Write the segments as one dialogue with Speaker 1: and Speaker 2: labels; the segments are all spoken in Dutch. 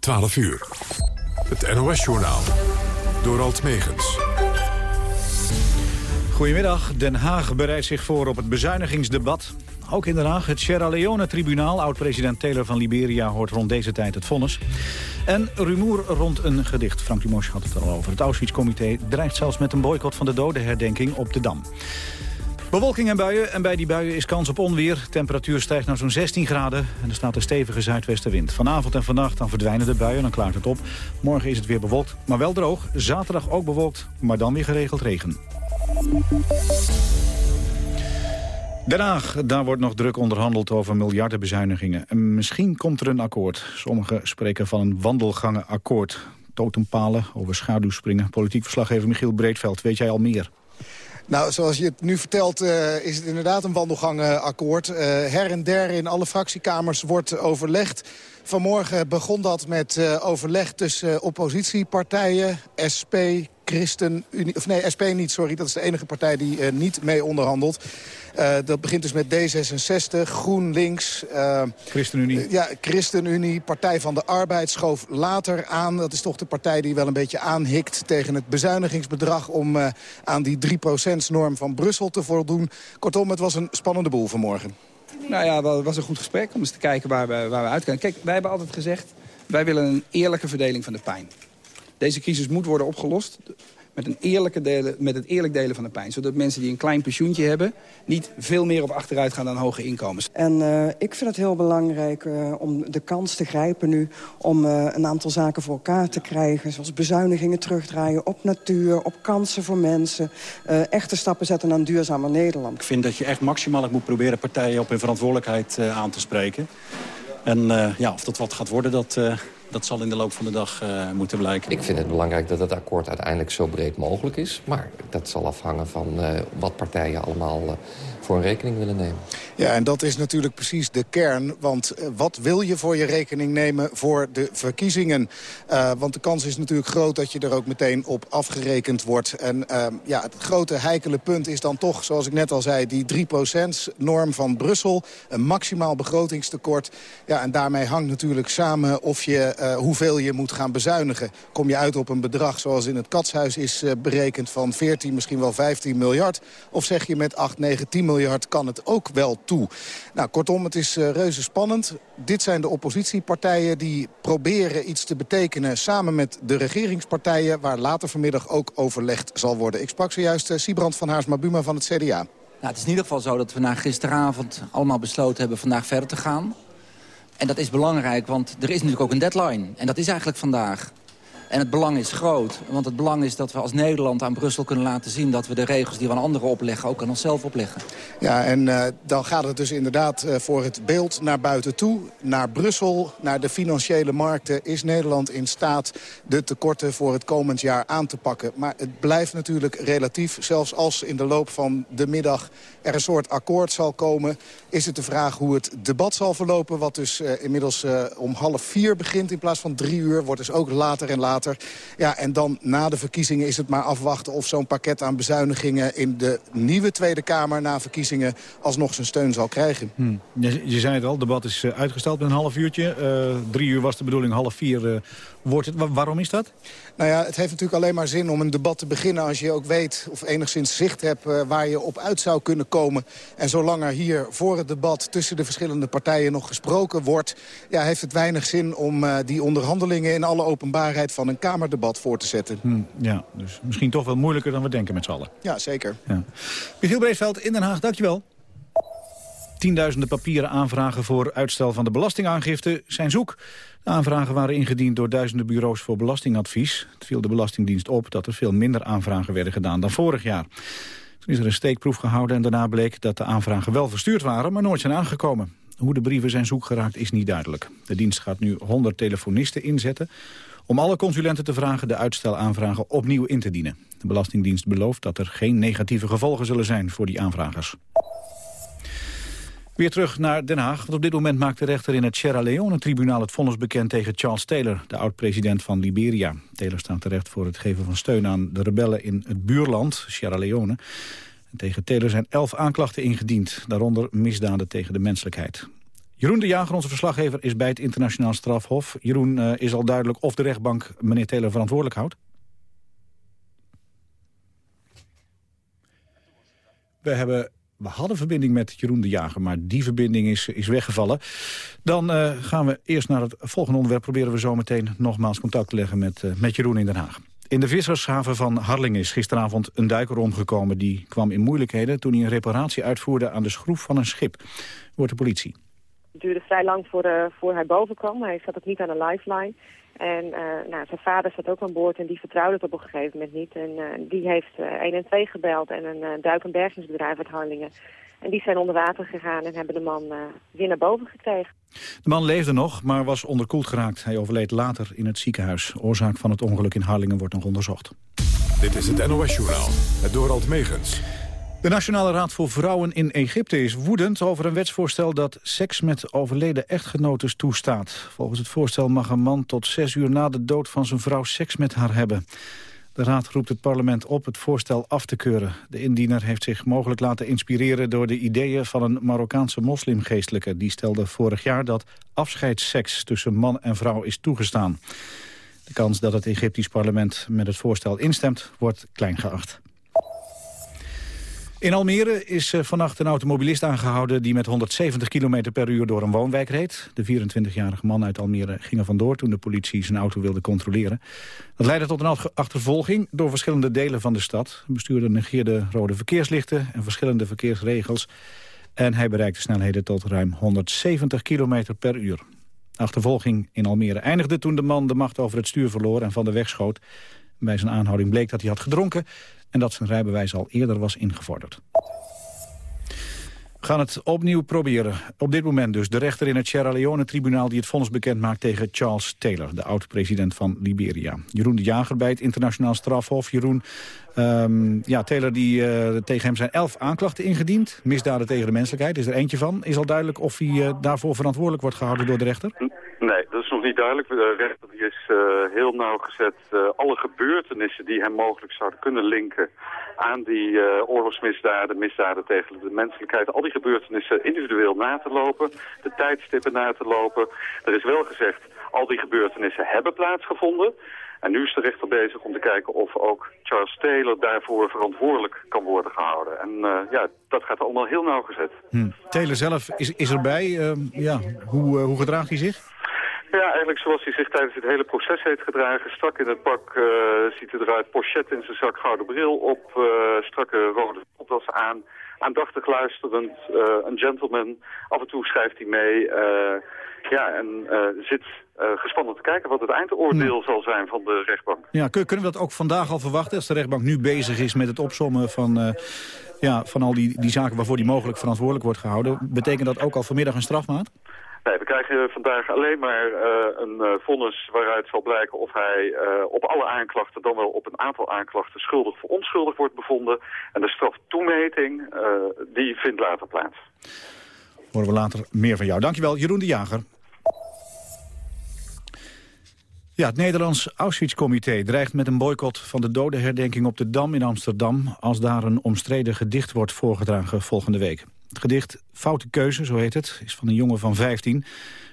Speaker 1: 12 uur. Het NOS-journaal. Door Alt Megens.
Speaker 2: Goedemiddag. Den Haag bereidt zich voor op het bezuinigingsdebat. Ook in Den Haag het Sierra Leone-tribunaal. Oud-president Taylor van Liberia hoort rond deze tijd het vonnis. En rumoer rond een gedicht. Frank Dumos had het al over. Het Auschwitz-comité dreigt zelfs met een boycott van de dodenherdenking op de Dam. Bewolking en buien en bij die buien is kans op onweer. Temperatuur stijgt naar zo'n 16 graden en er staat een stevige zuidwestenwind. Vanavond en vannacht dan verdwijnen de buien, dan klaart het op. Morgen is het weer bewolkt, maar wel droog. Zaterdag ook bewolkt, maar dan weer geregeld regen. Den Haag, daar wordt nog druk onderhandeld over miljardenbezuinigingen. En misschien komt er een akkoord. Sommigen spreken van een wandelgangenakkoord. Totempalen over schaduwspringen. Politiek verslaggever Michiel Breedveld, weet jij al meer?
Speaker 3: Nou, zoals je het nu vertelt uh, is het inderdaad een wandelgangakkoord. Uh, her en der in alle fractiekamers wordt overlegd. Vanmorgen begon dat met uh, overleg tussen oppositiepartijen, SP, ChristenUnie... Of nee, SP niet, sorry. Dat is de enige partij die uh, niet mee onderhandelt. Uh, dat begint dus met D66, GroenLinks... Uh,
Speaker 2: ChristenUnie.
Speaker 3: ja, ChristenUnie, Partij van de Arbeid schoof later aan. Dat is toch de partij die wel een beetje aanhikt tegen het bezuinigingsbedrag... om aan die 3%-norm van Brussel te voldoen. Kortom, het was een spannende boel vanmorgen.
Speaker 4: Nou ja, het was een goed gesprek om eens te kijken waar we, waar we uitkomen. Kijk, wij hebben altijd gezegd, wij willen een eerlijke verdeling van de pijn. Deze crisis moet worden opgelost met, een eerlijke delen, met het eerlijk delen van de pijn. Zodat mensen die een klein pensioentje hebben... niet veel meer op achteruit gaan dan hoge inkomens.
Speaker 5: En uh, ik vind het heel belangrijk uh, om de kans te grijpen nu... om uh, een aantal zaken voor elkaar te krijgen. Zoals bezuinigingen terugdraaien op natuur, op kansen voor mensen. echte stappen zetten naar een duurzamer Nederland.
Speaker 6: Ik vind dat je echt maximaal moet proberen partijen op hun verantwoordelijkheid aan te spreken. En ja, of dat wat gaat worden, dat dat zal in de loop van de dag uh, moeten blijken.
Speaker 7: Ik vind het belangrijk dat het akkoord uiteindelijk zo breed mogelijk is. Maar dat zal afhangen van uh, wat partijen allemaal uh, voor een rekening willen nemen.
Speaker 3: Ja, en dat is natuurlijk precies de kern. Want wat wil je voor je rekening nemen voor de verkiezingen? Uh, want de kans is natuurlijk groot dat je er ook meteen op afgerekend wordt. En uh, ja, het grote heikele punt is dan toch, zoals ik net al zei... die 3%-norm van Brussel, een maximaal begrotingstekort. Ja, en daarmee hangt natuurlijk samen of je, uh, hoeveel je moet gaan bezuinigen. Kom je uit op een bedrag zoals in het Katshuis is berekend... van 14, misschien wel 15 miljard? Of zeg je met 8, 9, 10 miljard kan het ook wel toe. Nou, kortom, het is uh, reuze spannend. Dit zijn de oppositiepartijen die proberen iets te betekenen... samen met de regeringspartijen, waar later vanmiddag ook overlegd zal worden. Ik sprak zojuist uh, Siebrand van Haarsma-Buma van het CDA. Nou,
Speaker 8: het is in ieder geval zo dat we na gisteravond allemaal besloten hebben vandaag verder te gaan. En dat is belangrijk, want er is natuurlijk ook een deadline. En dat is eigenlijk vandaag. En het belang is groot. Want het belang is dat we als Nederland aan Brussel kunnen laten zien... dat we de regels die we aan anderen opleggen ook aan onszelf opleggen.
Speaker 3: Ja, en uh, dan gaat het dus inderdaad uh, voor het beeld naar buiten toe. Naar Brussel, naar de financiële markten. Is Nederland in staat de tekorten voor het komend jaar aan te pakken? Maar het blijft natuurlijk relatief. Zelfs als in de loop van de middag er een soort akkoord zal komen... is het de vraag hoe het debat zal verlopen. Wat dus uh, inmiddels om half vier begint in plaats van drie uur. Wordt dus ook later en later ja, en dan na de verkiezingen is het maar afwachten of zo'n pakket aan bezuinigingen... in de nieuwe Tweede Kamer na verkiezingen alsnog zijn steun zal krijgen.
Speaker 2: Hmm. Je, je, zei het al, het debat is uh, uitgesteld met een half uurtje. Uh, drie uur was de bedoeling, half vier uh, wordt het. waarom is dat?
Speaker 3: Nou ja, het heeft natuurlijk alleen maar zin om een debat te beginnen... als je ook weet of enigszins zicht hebt waar je op uit zou kunnen komen. En zolang er hier voor het debat tussen de verschillende partijen nog gesproken wordt... Ja, heeft het weinig zin om die onderhandelingen in alle openbaarheid van een Kamerdebat voor te zetten.
Speaker 2: Hmm, ja, dus misschien toch wel moeilijker dan we denken met z'n allen.
Speaker 3: Ja, zeker.
Speaker 2: Ja. Michiel Breesveld in Den Haag, dankjewel. Tienduizenden papieren aanvragen voor uitstel van de belastingaangifte zijn zoek. De aanvragen waren ingediend door duizenden bureaus voor belastingadvies. Het viel de Belastingdienst op dat er veel minder aanvragen werden gedaan dan vorig jaar. Toen is er een steekproef gehouden en daarna bleek dat de aanvragen wel verstuurd waren, maar nooit zijn aangekomen. Hoe de brieven zijn zoek geraakt is niet duidelijk. De dienst gaat nu 100 telefonisten inzetten om alle consulenten te vragen de uitstelaanvragen opnieuw in te dienen. De Belastingdienst belooft dat er geen negatieve gevolgen zullen zijn voor die aanvragers. Weer terug naar Den Haag, want op dit moment maakt de rechter in het Sierra Leone-tribunaal het vonnis bekend tegen Charles Taylor, de oud-president van Liberia. Taylor staat terecht voor het geven van steun aan de rebellen in het buurland, Sierra Leone. En tegen Taylor zijn elf aanklachten ingediend, daaronder misdaden tegen de menselijkheid. Jeroen de Jager, onze verslaggever, is bij het internationaal strafhof. Jeroen, uh, is al duidelijk of de rechtbank meneer Taylor verantwoordelijk houdt? We, hebben, we hadden verbinding met Jeroen de Jager, maar die verbinding is, is weggevallen. Dan uh, gaan we eerst naar het volgende onderwerp. Proberen we zo meteen nogmaals contact te leggen met, uh, met Jeroen in Den Haag. In de vissershaven van Harlingen is gisteravond een duiker omgekomen. Die kwam in moeilijkheden toen hij een reparatie uitvoerde aan de schroef van een schip. Wordt de politie.
Speaker 9: Het duurde vrij lang voor, uh, voor hij boven kwam. Hij zat ook niet aan een lifeline. En uh, nou, zijn vader zat ook aan boord en die vertrouwde het op een gegeven moment niet. En uh, die heeft uh, 112 gebeld en een uh, duik- en bergingsbedrijf uit Harlingen. En die zijn onder water gegaan en hebben de man uh, weer naar boven gekregen.
Speaker 2: De man leefde nog, maar was onderkoeld geraakt. Hij overleed later in het ziekenhuis. Oorzaak van het ongeluk in Harlingen wordt nog onderzocht.
Speaker 1: Dit is het NOS-journaal, het Dorald Megens.
Speaker 2: De Nationale Raad voor Vrouwen in Egypte is woedend over een wetsvoorstel dat seks met overleden echtgenotes toestaat. Volgens het voorstel mag een man tot zes uur na de dood van zijn vrouw seks met haar hebben. De Raad roept het parlement op het voorstel af te keuren. De indiener heeft zich mogelijk laten inspireren door de ideeën van een Marokkaanse moslimgeestelijke. Die stelde vorig jaar dat afscheidsseks tussen man en vrouw is toegestaan. De kans dat het Egyptisch parlement met het voorstel instemt wordt klein geacht. In Almere is uh, vannacht een automobilist aangehouden... die met 170 km per uur door een woonwijk reed. De 24-jarige man uit Almere ging er vandoor... toen de politie zijn auto wilde controleren. Dat leidde tot een achtervolging door verschillende delen van de stad. De bestuurder negeerde rode verkeerslichten en verschillende verkeersregels. En hij bereikte snelheden tot ruim 170 km per uur. De achtervolging in Almere eindigde toen de man de macht over het stuur verloor... en van de weg schoot. Bij zijn aanhouding bleek dat hij had gedronken en dat zijn rijbewijs al eerder was ingevorderd. We gaan het opnieuw proberen. Op dit moment dus de rechter in het Sierra Leone-tribunaal... die het vonnis bekend maakt tegen Charles Taylor, de oud-president van Liberia. Jeroen de Jager bij het internationaal strafhof. Jeroen, um, ja, Taylor, die, uh, tegen hem zijn elf aanklachten ingediend. Misdaden tegen de menselijkheid is er eentje van. Is al duidelijk of hij uh, daarvoor verantwoordelijk wordt gehouden door de rechter?
Speaker 10: Nee, niet duidelijk. De rechter is uh, heel nauwgezet. Uh, alle gebeurtenissen die hem mogelijk zouden kunnen linken aan die uh, oorlogsmisdaden, misdaden tegen de menselijkheid, al die gebeurtenissen individueel na te lopen, de tijdstippen na te lopen. Er is wel gezegd, al die gebeurtenissen hebben plaatsgevonden. En nu is de rechter bezig om te kijken of ook Charles Taylor daarvoor verantwoordelijk kan worden gehouden. En ja, dat gaat allemaal heel nauwgezet.
Speaker 2: Hm. Taylor zelf is, is erbij. Uh, ja, hoe, hoe gedraagt hij zich?
Speaker 10: Ja, eigenlijk zoals hij zich tijdens het hele proces heeft gedragen. Strak in het pak uh, ziet hij eruit, pochet in zijn zak, gouden bril op, uh, strakke rode opdas aan. Aandachtig luisterend, uh, een gentleman. Af en toe schrijft hij mee. ja, en zit gespannen te kijken wat het eindoordeel ja. zal zijn van de rechtbank.
Speaker 2: Ja, kunnen we dat ook vandaag al verwachten als de rechtbank nu bezig is met het opsommen van... ja, van al die, die zaken waarvoor die mogelijk verantwoordelijk wordt gehouden. Betekent dat ook al vanmiddag een strafmaat?
Speaker 10: Nee, we krijgen vandaag alleen maar uh, een uh, vonnis waaruit zal blijken of hij uh, op alle aanklachten, dan wel op een aantal aanklachten, schuldig of onschuldig wordt bevonden. En de straftoemeting, die vindt later plaats.
Speaker 2: Horen we later meer van jou. Dankjewel, Jeroen de Jager. Ja, het Nederlands Auschwitz-comité dreigt met een boycott van de dodenherdenking op de Dam in Amsterdam... als daar een omstreden gedicht wordt voorgedragen volgende week. Het gedicht Foute Keuze, zo heet het, is van een jongen van 15.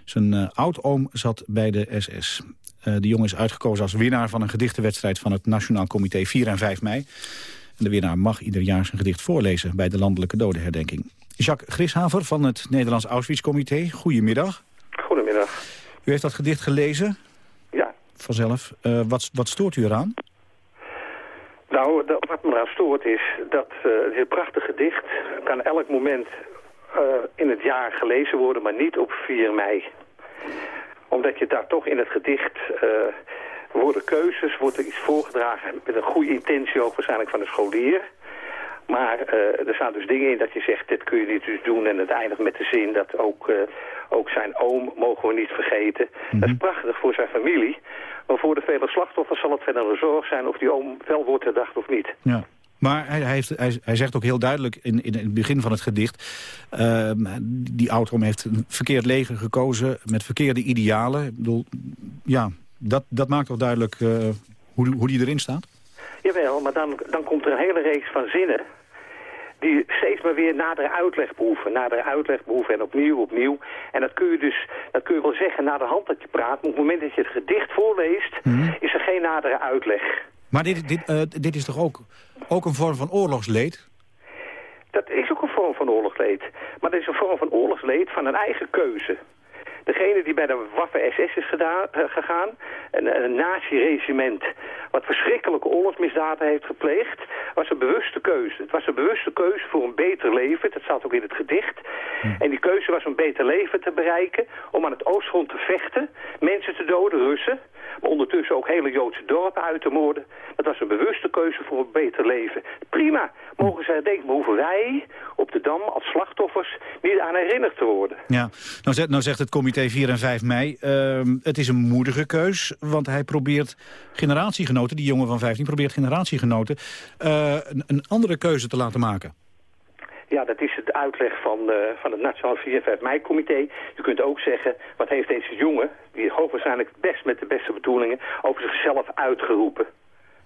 Speaker 2: Zijn uh, oudoom zat bij de SS. Uh, de jongen is uitgekozen als winnaar van een gedichtenwedstrijd... van het Nationaal Comité 4 en 5 mei. En de winnaar mag ieder jaar zijn gedicht voorlezen... bij de landelijke dodenherdenking. Jacques Grishaver van het Nederlands Auschwitz-comité. Goedemiddag.
Speaker 11: Goedemiddag.
Speaker 2: U heeft dat gedicht gelezen?
Speaker 11: Ja.
Speaker 2: Vanzelf. Uh, wat, wat stoort u eraan?
Speaker 11: Nou, wat me eraan stoort is dat uh, het heel prachtig gedicht kan elk moment uh, in het jaar gelezen worden, maar niet op 4 mei. Omdat je daar toch in het gedicht uh, worden keuzes, wordt er iets voorgedragen met een goede intentie ook waarschijnlijk van de scholier. Maar uh, er staan dus dingen in dat je zegt, dit kun je niet dus doen. En het eindigt met de zin dat ook, uh, ook zijn oom mogen we niet vergeten. Mm -hmm. Dat is prachtig voor zijn familie. Maar voor de vele slachtoffers zal het verder een zorg zijn of die oom wel wordt herdacht of niet.
Speaker 2: Ja. Maar hij, hij, heeft, hij, hij, zegt ook heel duidelijk in, in het begin van het gedicht... Uh, die oud-oom heeft een verkeerd leger gekozen met verkeerde idealen. Ik bedoel, ja, dat, dat maakt toch duidelijk hoe, hoe die erin staat?
Speaker 11: Jawel, maar dan, dan komt er een hele reeks van zinnen die steeds maar weer nadere uitleg behoeven. Nadere uitleg behoeven en opnieuw, opnieuw. En dat kun je dus, dat kun je wel zeggen na de hand dat je praat. Maar op het moment dat je het gedicht voorleest,
Speaker 2: Mhm.
Speaker 11: is er geen nadere uitleg.
Speaker 2: Maar dit, dit, eh, dit is toch ook, ook een vorm van oorlogsleed?
Speaker 11: Dat is ook een vorm van oorlogsleed. Maar dat is een vorm van oorlogsleed van een eigen keuze. Degene die bij de Waffen-SS is gedaan, eh, gegaan, een, een nazi-regiment... wat verschrikkelijke oorlogsmisdaden heeft gepleegd... was een bewuste keuze. Het was een bewuste keuze voor een beter leven. Dat staat ook in het gedicht. En die keuze was om een beter leven te bereiken... om aan het oostfront te vechten, mensen te doden, Russen... maar ondertussen ook hele Joodse dorpen uit te moorden. Dat was een bewuste keuze voor een beter leven. Prima, mogen ze herdenken. Maar hoeven wij op de Dam als slachtoffers niet aan herinnerd te worden?
Speaker 2: Ja, nou zegt, nou zegt het comité 4 en 5 mei, ehm, het is een moedige keus, want hij probeert generatiegenoten, die jongen van 15 probeert generatiegenoten, eh, een, een andere keuze te laten maken.
Speaker 11: Ja, dat is het uitleg van, eh, van het Nationaal 4 en 5 mei-comité. Je kunt ook zeggen, wat heeft deze jongen, die hoogwaarschijnlijk best met de beste bedoelingen, over zichzelf uitgeroepen.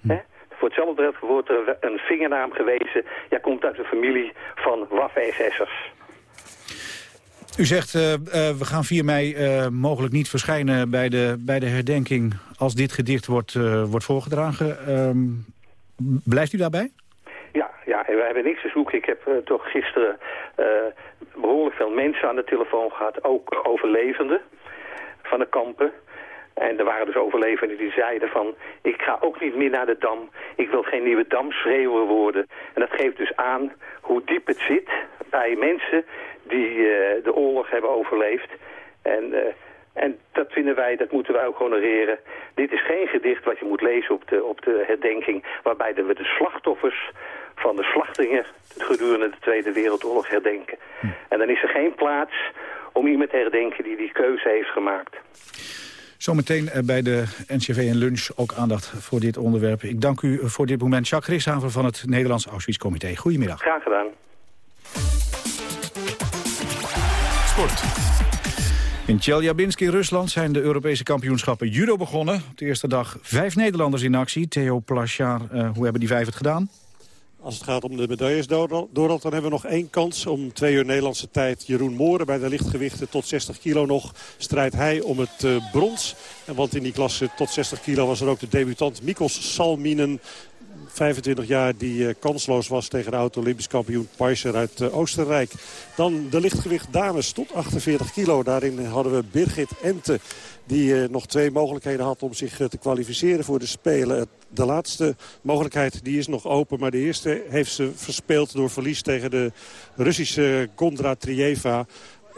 Speaker 11: Hè? Voor hetzelfde wordt er een vingernaam gewezen. Jij komt uit een familie van waffen-SS'ers.
Speaker 2: U zegt, eh, eh, we gaan 4 mei mogelijk niet verschijnen bij de, bij de herdenking als dit gedicht wordt, wordt voorgedragen. Ehm, blijft u daarbij?
Speaker 11: En we hebben niks te zoeken. Ik heb eh, toch gisteren eh, behoorlijk veel mensen aan de telefoon gehad, ook overlevenden van de kampen. En er waren dus overlevenden die zeiden van, ik ga ook niet meer naar de Dam. Ik wil geen nieuwe Damschreeuwer worden. En dat geeft dus aan hoe diep het zit bij mensen die eh, de oorlog hebben overleefd. En, en dat vinden wij, dat moeten wij ook honoreren. Dit is geen gedicht wat je moet lezen op de, op de herdenking... waarbij we de slachtoffers van de slachtingen gedurende de Tweede Wereldoorlog herdenken. En dan is er geen plaats om iemand te herdenken die die keuze heeft gemaakt.
Speaker 2: Zometeen eh, bij de NCV en Lunch ook aandacht voor dit onderwerp. Ik dank u voor dit moment. Jacques Rishaven van het Nederlands Auschwitz-comité. Goedemiddag.
Speaker 11: Graag gedaan.
Speaker 1: Sport.
Speaker 2: In Tjeljabinsk in Rusland zijn de Europese kampioenschappen judo begonnen. Op de eerste dag vijf Nederlanders in actie. Theo Plachard, eh, hoe hebben die vijf het gedaan?
Speaker 12: Als het gaat om de medailles, Dorald, dan hebben we nog één kans. Om twee uur Nederlandse tijd Jeroen Mooren bij de lichtgewichten tot 60 kilo nog. Strijdt hij om het eh, brons. En want in die klasse tot 60 kilo was er ook de debutant Mikos Salminen. 25 jaar die uh, kansloos was tegen de oud-Olympisch kampioen Peiser uit uh, Oostenrijk. Dan de lichtgewicht dames tot 48 kilo. Daarin hadden we Birgit Ente die nog twee mogelijkheden had om zich te kwalificeren voor de Spelen. De laatste mogelijkheid die is nog open, maar de eerste heeft ze verspeeld door verlies tegen de Russische Gondra Trieva.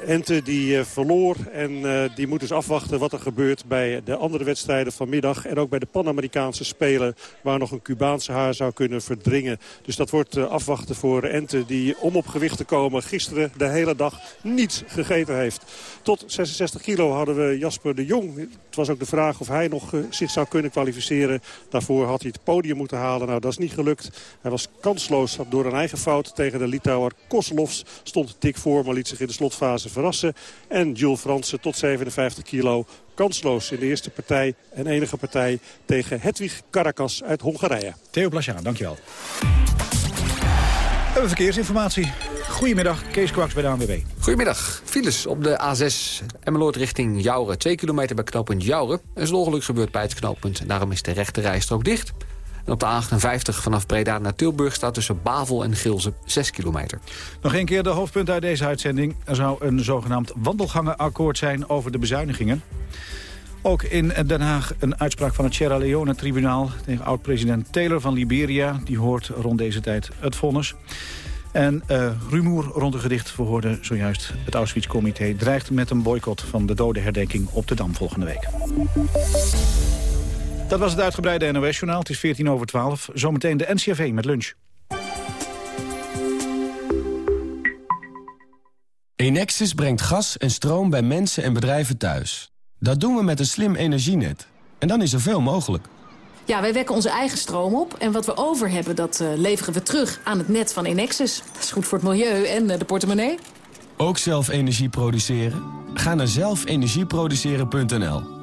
Speaker 12: Ente die uh, verloor en uh, die moet dus afwachten wat er gebeurt bij de andere wedstrijden vanmiddag. En ook bij de Pan-Amerikaanse Spelen waar nog een Cubaanse haar zou kunnen verdringen. Dus dat wordt uh, afwachten voor Ente die om op gewicht te komen gisteren de hele dag niets gegeten heeft. Tot 66 kilo hadden we Jasper de Jong. Het was ook de vraag of hij nog zich zou kunnen kwalificeren. Daarvoor had hij het podium moeten halen. Nou, dat is niet gelukt. Hij was kansloos door een eigen fout tegen de Litouwer Koslovs. Stond dik voor, maar liet zich in de slotfase verrassen. En Jules Fransen tot 57 kilo kansloos in de eerste partij en enige partij tegen Hedwig Karakas uit Hongarije.
Speaker 2: Theo Plachard, dankjewel. We hebben verkeersinformatie. Goedemiddag, Kees Kwaks bij de ANWB.
Speaker 13: Goedemiddag. Files op de A6 Emmeloord richting Jouren. 2 kilometer bij knooppunt Jouren. Er is een ongeluk gebeurd bij het knooppunt. En daarom is de rechte rijstrook dicht. Op de A58 vanaf Breda naar Tilburg staat tussen Bavel en Gilze 6 kilometer.
Speaker 2: Nog een keer de hoofdpunten uit deze uitzending. Er zou een zogenaamd wandelgangenakkoord zijn over de bezuinigingen. Ook in Den Haag een uitspraak van het Sierra Leone-tribunaal... tegen oud-president Taylor van Liberia. Die hoort rond deze tijd het vonnis. En uh, rumoer rond een gedicht verhoorde zojuist het Auschwitz-comité... dreigt met een boycott van de dodenherdenking op de Dam volgende week. Dat was het uitgebreide NOS-journaal. Het is 14 over 12. Zometeen de NCRV met lunch.
Speaker 14: Enexis brengt gas en stroom bij mensen en bedrijven thuis. Dat doen we met een slim energienet. En dan is er veel mogelijk.
Speaker 15: Ja, wij wekken onze eigen stroom op. En wat we over hebben, dat uh, leveren we terug aan het net van Enexis. Dat is goed voor het milieu en uh, de portemonnee.
Speaker 14: Ook zelf energie produceren? Ga naar zelfenergieproduceren.nl.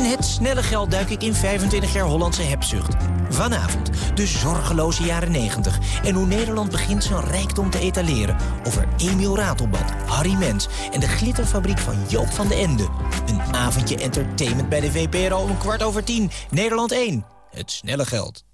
Speaker 16: In het snelle geld duik ik in 25 jaar Hollandse hebzucht. Vanavond de zorgeloze jaren 90 en hoe Nederland begint zijn rijkdom te etaleren. Over Emiel Ratelband, Harry Mens en de glitterfabriek van Joop van de Ende. Een avondje entertainment bij de VPRO om kwart over tien. Nederland 1. Het snelle geld.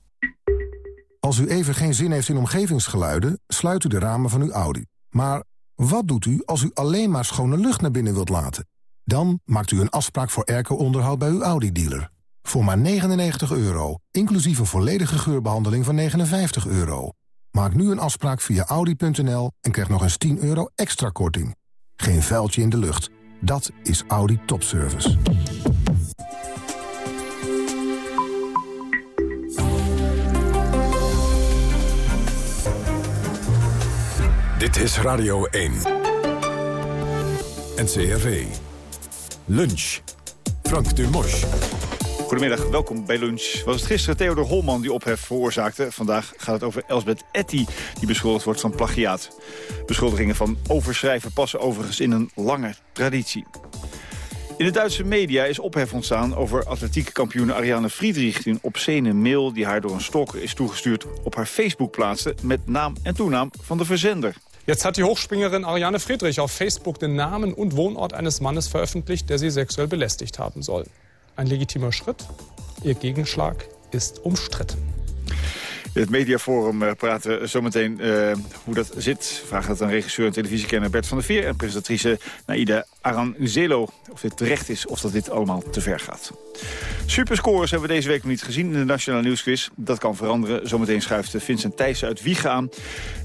Speaker 17: Als u even geen zin heeft in omgevingsgeluiden, sluit u de ramen van uw Audi. Maar wat doet u als u alleen maar schone lucht naar binnen wilt laten? Dan maakt u een afspraak voor airco-onderhoud bij uw Audi-dealer. Voor maar 99 euro, inclusief een volledige geurbehandeling van 59 euro. Maak nu een afspraak via Audi.nl en krijg nog eens 10 euro extra korting. Geen vuiltje in de lucht. Dat is Audi Topservice.
Speaker 1: Dit is Radio 1. NCRV. Lunch. Frank Dumos.
Speaker 18: Goedemiddag, welkom bij Lunch. Was het gisteren Theodor Holman die ophef veroorzaakte? Vandaag gaat het over Elsbeth Etty, die beschuldigd wordt van plagiaat. Beschuldigingen van overschrijven passen overigens in een lange traditie. In de Duitse media is ophef ontstaan over atletiekkampioene Ariane Friedrich... die een obscene mail die haar door een stok is toegestuurd op haar Facebook plaatste... met naam en toenaam van de verzender.
Speaker 19: Jetzt hat die Hochspringerin Ariane Friedrich auf Facebook den Namen und Wohnort eines Mannes veröffentlicht, der sie sexuell belästigt haben soll. Ein legitimer Schritt. Ihr Gegenschlag ist umstritten.
Speaker 18: In het mediaforum eh, praten zometeen uh, hoe dat zit. Vragen dat aan regisseur en televisiekenner Bert van der Veer... en presentatrice Naida Aranzelo of dit terecht is of dat dit allemaal te ver gaat. Superscores hebben we deze week nog niet gezien in de Nationale Nieuwsquiz. Dat kan veranderen. Zometeen schuift Vincent Thijssen uit Wiegen aan.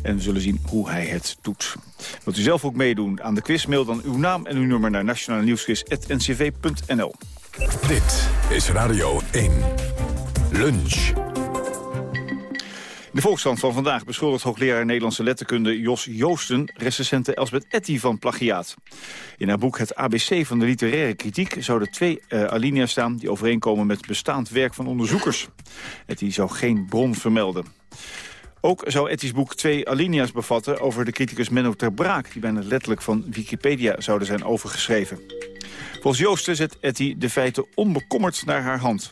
Speaker 18: En we zullen zien hoe hij het doet. Wilt u zelf ook meedoen aan de quiz? Mail dan uw naam en uw nummer naar nationalenieuwsquiz.ncv.nl.
Speaker 1: Dit is Radio 1. Lunch.
Speaker 18: De Volkskrant van vandaag beschuldigt hoogleraar Nederlandse letterkunde Jos Joosten recensente Elsbeth Etty van plagiaat. In haar boek Het ABC van de literaire kritiek zouden twee uh, alinea's staan die overeenkomen met bestaand werk van onderzoekers. Etty zou geen bron vermelden. Ook zou Etty's boek twee alinea's bevatten over de criticus Menno ter Braak... die bijna letterlijk van Wikipedia zouden zijn overgeschreven. Volgens Joosten zet Etty de feiten onbekommerd naar haar hand.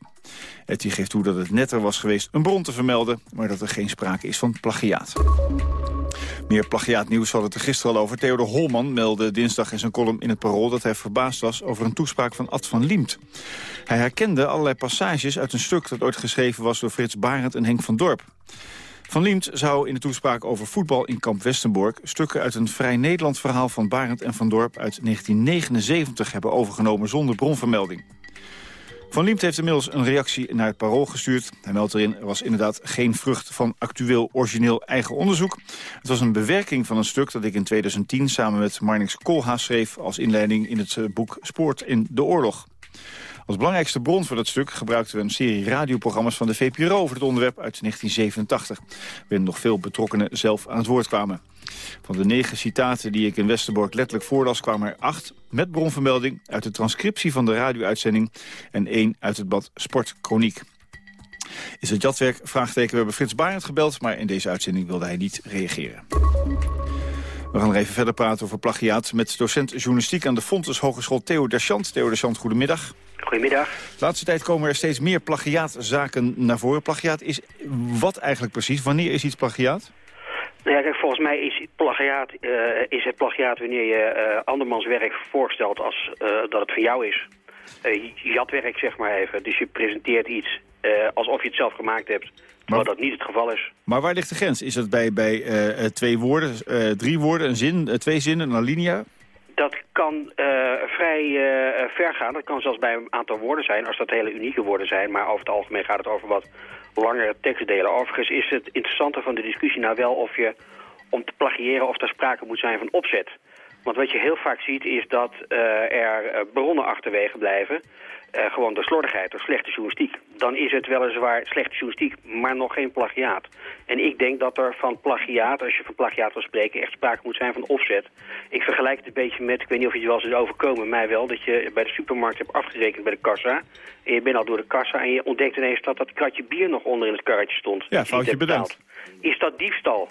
Speaker 18: Etty geeft toe dat het netter was geweest een bron te vermelden... maar dat er geen sprake is van plagiaat. Meer plagiaatnieuws had het er gisteren al over. Theodor Holman meldde dinsdag in zijn column in het Parool... dat hij verbaasd was over een toespraak van Ad van Liemt. Hij herkende allerlei passages uit een stuk dat ooit geschreven was... door Frits Barend en Henk van Dorp. Van Liemt zou in de toespraak over voetbal in kamp Westenbork... stukken uit een Vrij Nederland verhaal van Barend en van Dorp uit 1979 hebben overgenomen zonder bronvermelding. Van Liemt heeft inmiddels een reactie naar het parool gestuurd. Hij meldt erin, er was inderdaad geen vrucht van actueel origineel eigen onderzoek. Het was een bewerking van een stuk dat ik in 2010 samen met Marnix Koolhaas schreef... als inleiding in het eh, boek Spoort in de oorlog. Als belangrijkste bron voor dat stuk gebruikten we een serie radioprogramma's van de VPRO over het onderwerp uit 1987. Waarin nog veel betrokkenen zelf aan het woord kwamen. Van de negen citaten die ik in Westerbork letterlijk voorlas kwamen er acht met bronvermelding uit de transcriptie van de radio-uitzending en één uit het blad Sportchroniek. Is het jatwerk? Vraagteken. We hebben Frits Barend gebeld, maar in deze uitzending wilde hij niet reageren. We gaan nog even verder praten over plagiaat met docent journalistiek aan de Fontes Hogeschool Theo Deschant. Theo Deschant, goedemiddag.
Speaker 20: Goedemiddag.
Speaker 18: De laatste tijd komen er steeds meer plagiaatzaken naar voren. Plagiaat is wat eigenlijk precies? Wanneer is iets plagiaat?
Speaker 20: Ja, kijk, volgens mij is, plagiaat, uh, is het plagiaat wanneer je uh, andermans werk voorstelt als uh, dat het van jou is. jatwerk, zeg maar even. Dus je presenteert iets alsof je het zelf gemaakt hebt, terwijl dat niet het geval is.
Speaker 18: Maar waar ligt de grens? Is dat bij, bij twee woorden, drie woorden, een zin, twee zinnen, een alinea?
Speaker 20: Dat kan vrij ver gaan. Dat kan zelfs bij een aantal woorden zijn, als dat hele unieke woorden zijn. Maar over het algemeen gaat het over wat langere tekstdelen. Overigens is het interessante van de discussie nou wel of je om te plagiëren of er sprake moet zijn van opzet. Want wat je heel vaak ziet is dat uh, er bronnen achterwege blijven. Eh, gewoon door slordigheid, door slechte journalistiek. Dan is het weliswaar slechte journalistiek, maar nog geen plagiaat. En ik denk dat er van plagiaat, als je van plagiaat wil spreken, echt sprake moet zijn van offset. Ik vergelijk het een beetje met, ik weet niet of je het wel eens is overkomen, mij wel, dat je bij de supermarkt hebt afgerekend bij de kassa. En je bent al door de kassa en je ontdekt ineens dat dat kratje bier nog onder in het karretje stond.
Speaker 18: Ja, foutje bedankt.
Speaker 20: Is dat diefstal?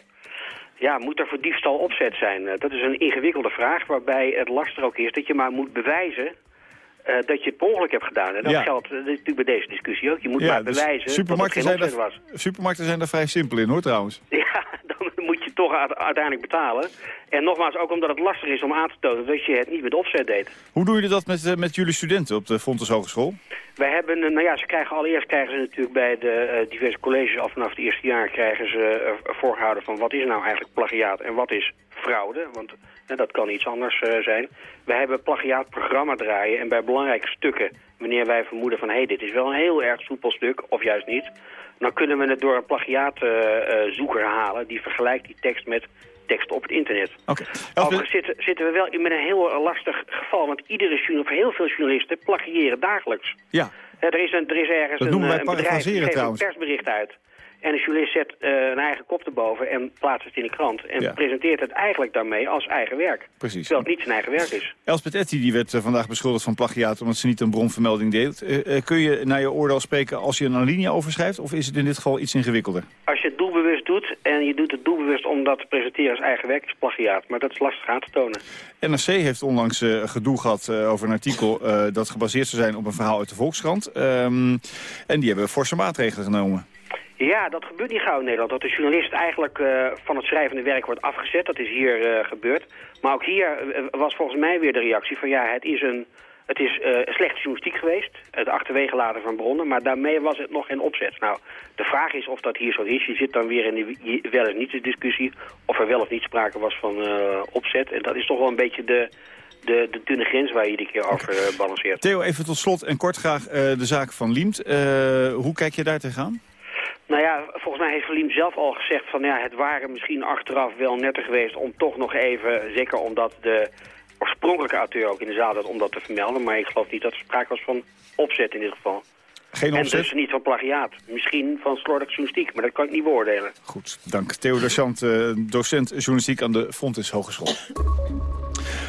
Speaker 20: Ja, moet er voor diefstal opzet zijn? Eh, dat is een ingewikkelde vraag waarbij het lastig ook is dat je maar moet bewijzen eh, dat je het per ongeluk hebt gedaan. En dat
Speaker 18: Ja.
Speaker 20: geldt eh, dat is natuurlijk bij deze discussie ook. Je moet
Speaker 18: Ja,
Speaker 20: maar
Speaker 18: dus
Speaker 20: bewijzen
Speaker 18: supermarkten
Speaker 20: dat het
Speaker 18: zijn,
Speaker 20: geen was.
Speaker 18: daar, supermarkten zijn daar vrij simpel in, hoor, trouwens.
Speaker 20: Ja, dan moet je toch uiteindelijk betalen. En nogmaals, ook omdat het lastig is om aan te tonen dat je het niet met opzet deed.
Speaker 18: Hoe doen jullie dat met, eh, met jullie studenten op de Fontes Hogeschool?
Speaker 20: Wij hebben, nou ja, ze krijgen allereerst krijgen ze natuurlijk bij de diverse colleges al vanaf het eerste jaar krijgen ze eh, voorgehouden van wat is nou eigenlijk plagiaat en wat is fraude. Want dat kan iets anders eh, zijn. Wij hebben plagiaatprogramma draaien en bij belangrijke stukken, wanneer wij vermoeden van hé, hey, dit is wel een heel erg soepel stuk, of juist niet, dan kunnen we het door een plagiaatzoeker halen die vergelijkt die tekst met tekst op het internet.
Speaker 18: Oké.
Speaker 20: Overigens zitten, zitten we wel in met een heel lastig geval, want iedere journal, of heel veel journalisten plagiëren dagelijks.
Speaker 18: Ja.
Speaker 20: Er, is een, er is ergens
Speaker 18: Dat
Speaker 20: een,
Speaker 18: noemen wij
Speaker 20: eh, een bedrijf geeft een persbericht uit. En de journalist zet eh, een eigen kop erboven en plaatst het in de krant. En
Speaker 18: Ja.
Speaker 20: presenteert het eigenlijk daarmee als eigen werk.
Speaker 18: Precies.
Speaker 20: Terwijl het niet zijn eigen werk is.
Speaker 18: Elspeth Etty die werd eh, vandaag beschuldigd van plagiaat... omdat ze niet een bronvermelding deed. Eh, kun je naar je oordeel spreken als je een alinea overschrijft... of is het in dit geval iets ingewikkelder?
Speaker 20: Als je het doelbewust doet en je doet het doelbewust om dat te presenteren als eigen werk, is plagiaat. Maar dat is lastig aan te tonen.
Speaker 18: NRC heeft onlangs gedoe gehad eh, over een artikel... dat gebaseerd zou zijn op een verhaal uit de Volkskrant. Ehm, en die hebben forse maatregelen genomen.
Speaker 20: Ja, dat gebeurt niet gauw in Nederland. Dat de journalist eigenlijk eh, van het schrijvende werk wordt afgezet. Dat is hier eh, gebeurd. Maar ook hier eh, was volgens mij weer de reactie van ja, het is een... Het is slechte journalistiek geweest, het achterwege laten van bronnen, maar daarmee was het nog geen opzet. Nou, de vraag is of dat hier zo is. Je zit dan weer in de wel eens niet de discussie of er wel of niet sprake was van opzet. En dat is toch wel een beetje de, de, de dunne grens waar je iedere keer over balanceert.
Speaker 18: Theo, even tot slot en kort graag de zaak van Liemt. Hoe kijk je daar tegenaan?
Speaker 20: Nou ja, volgens mij heeft Verliem zelf al gezegd van ja, het waren misschien achteraf wel netter geweest om toch nog even, zeker omdat de oorspronkelijke auteur ook in de zaal zat om dat te vermelden, maar ik geloof niet dat er sprake was van opzet in dit geval.
Speaker 18: Geen
Speaker 20: en
Speaker 18: opzet?
Speaker 20: dus niet van plagiaat. Misschien van slordig journalistiek, maar dat kan ik niet beoordelen.
Speaker 18: Goed, dank. Theo Docent, eh, docent journalistiek aan de Fontes Hogeschool.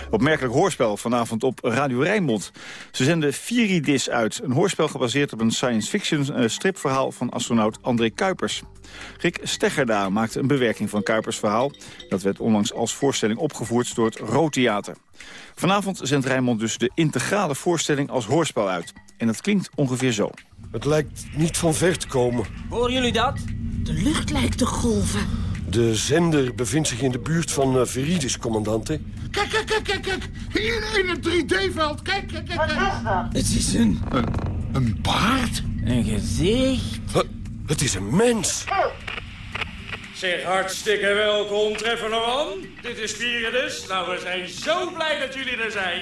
Speaker 18: Opmerkelijk hoorspel vanavond op Radio Rijnmond. Ze zenden Viridis uit, een hoorspel gebaseerd op een science fiction eh, stripverhaal van astronaut André Kuipers. Rick Steggerda maakte een bewerking van Kuipers verhaal. Dat werd onlangs als voorstelling opgevoerd door het Roodtheater. Vanavond zendt Rijnmond dus de integrale voorstelling als hoorspel uit. En dat klinkt ongeveer zo.
Speaker 21: Het lijkt niet van ver te komen.
Speaker 22: Horen jullie dat? De lucht lijkt te golven.
Speaker 21: De zender bevindt zich in de buurt van uh, Veridis, commandante.
Speaker 23: Kijk, kijk, kijk, kijk, kijk. Hier in het 3D-veld. Kijk, kijk, kijk. Wat is dat?
Speaker 22: Het is een...
Speaker 23: Een paard?
Speaker 22: Een gezicht.
Speaker 21: Het is een mens.
Speaker 24: Zeg, hartstikke welkom, Treffer. Dit is Viridus. Nou, we zijn zo blij dat jullie er zijn.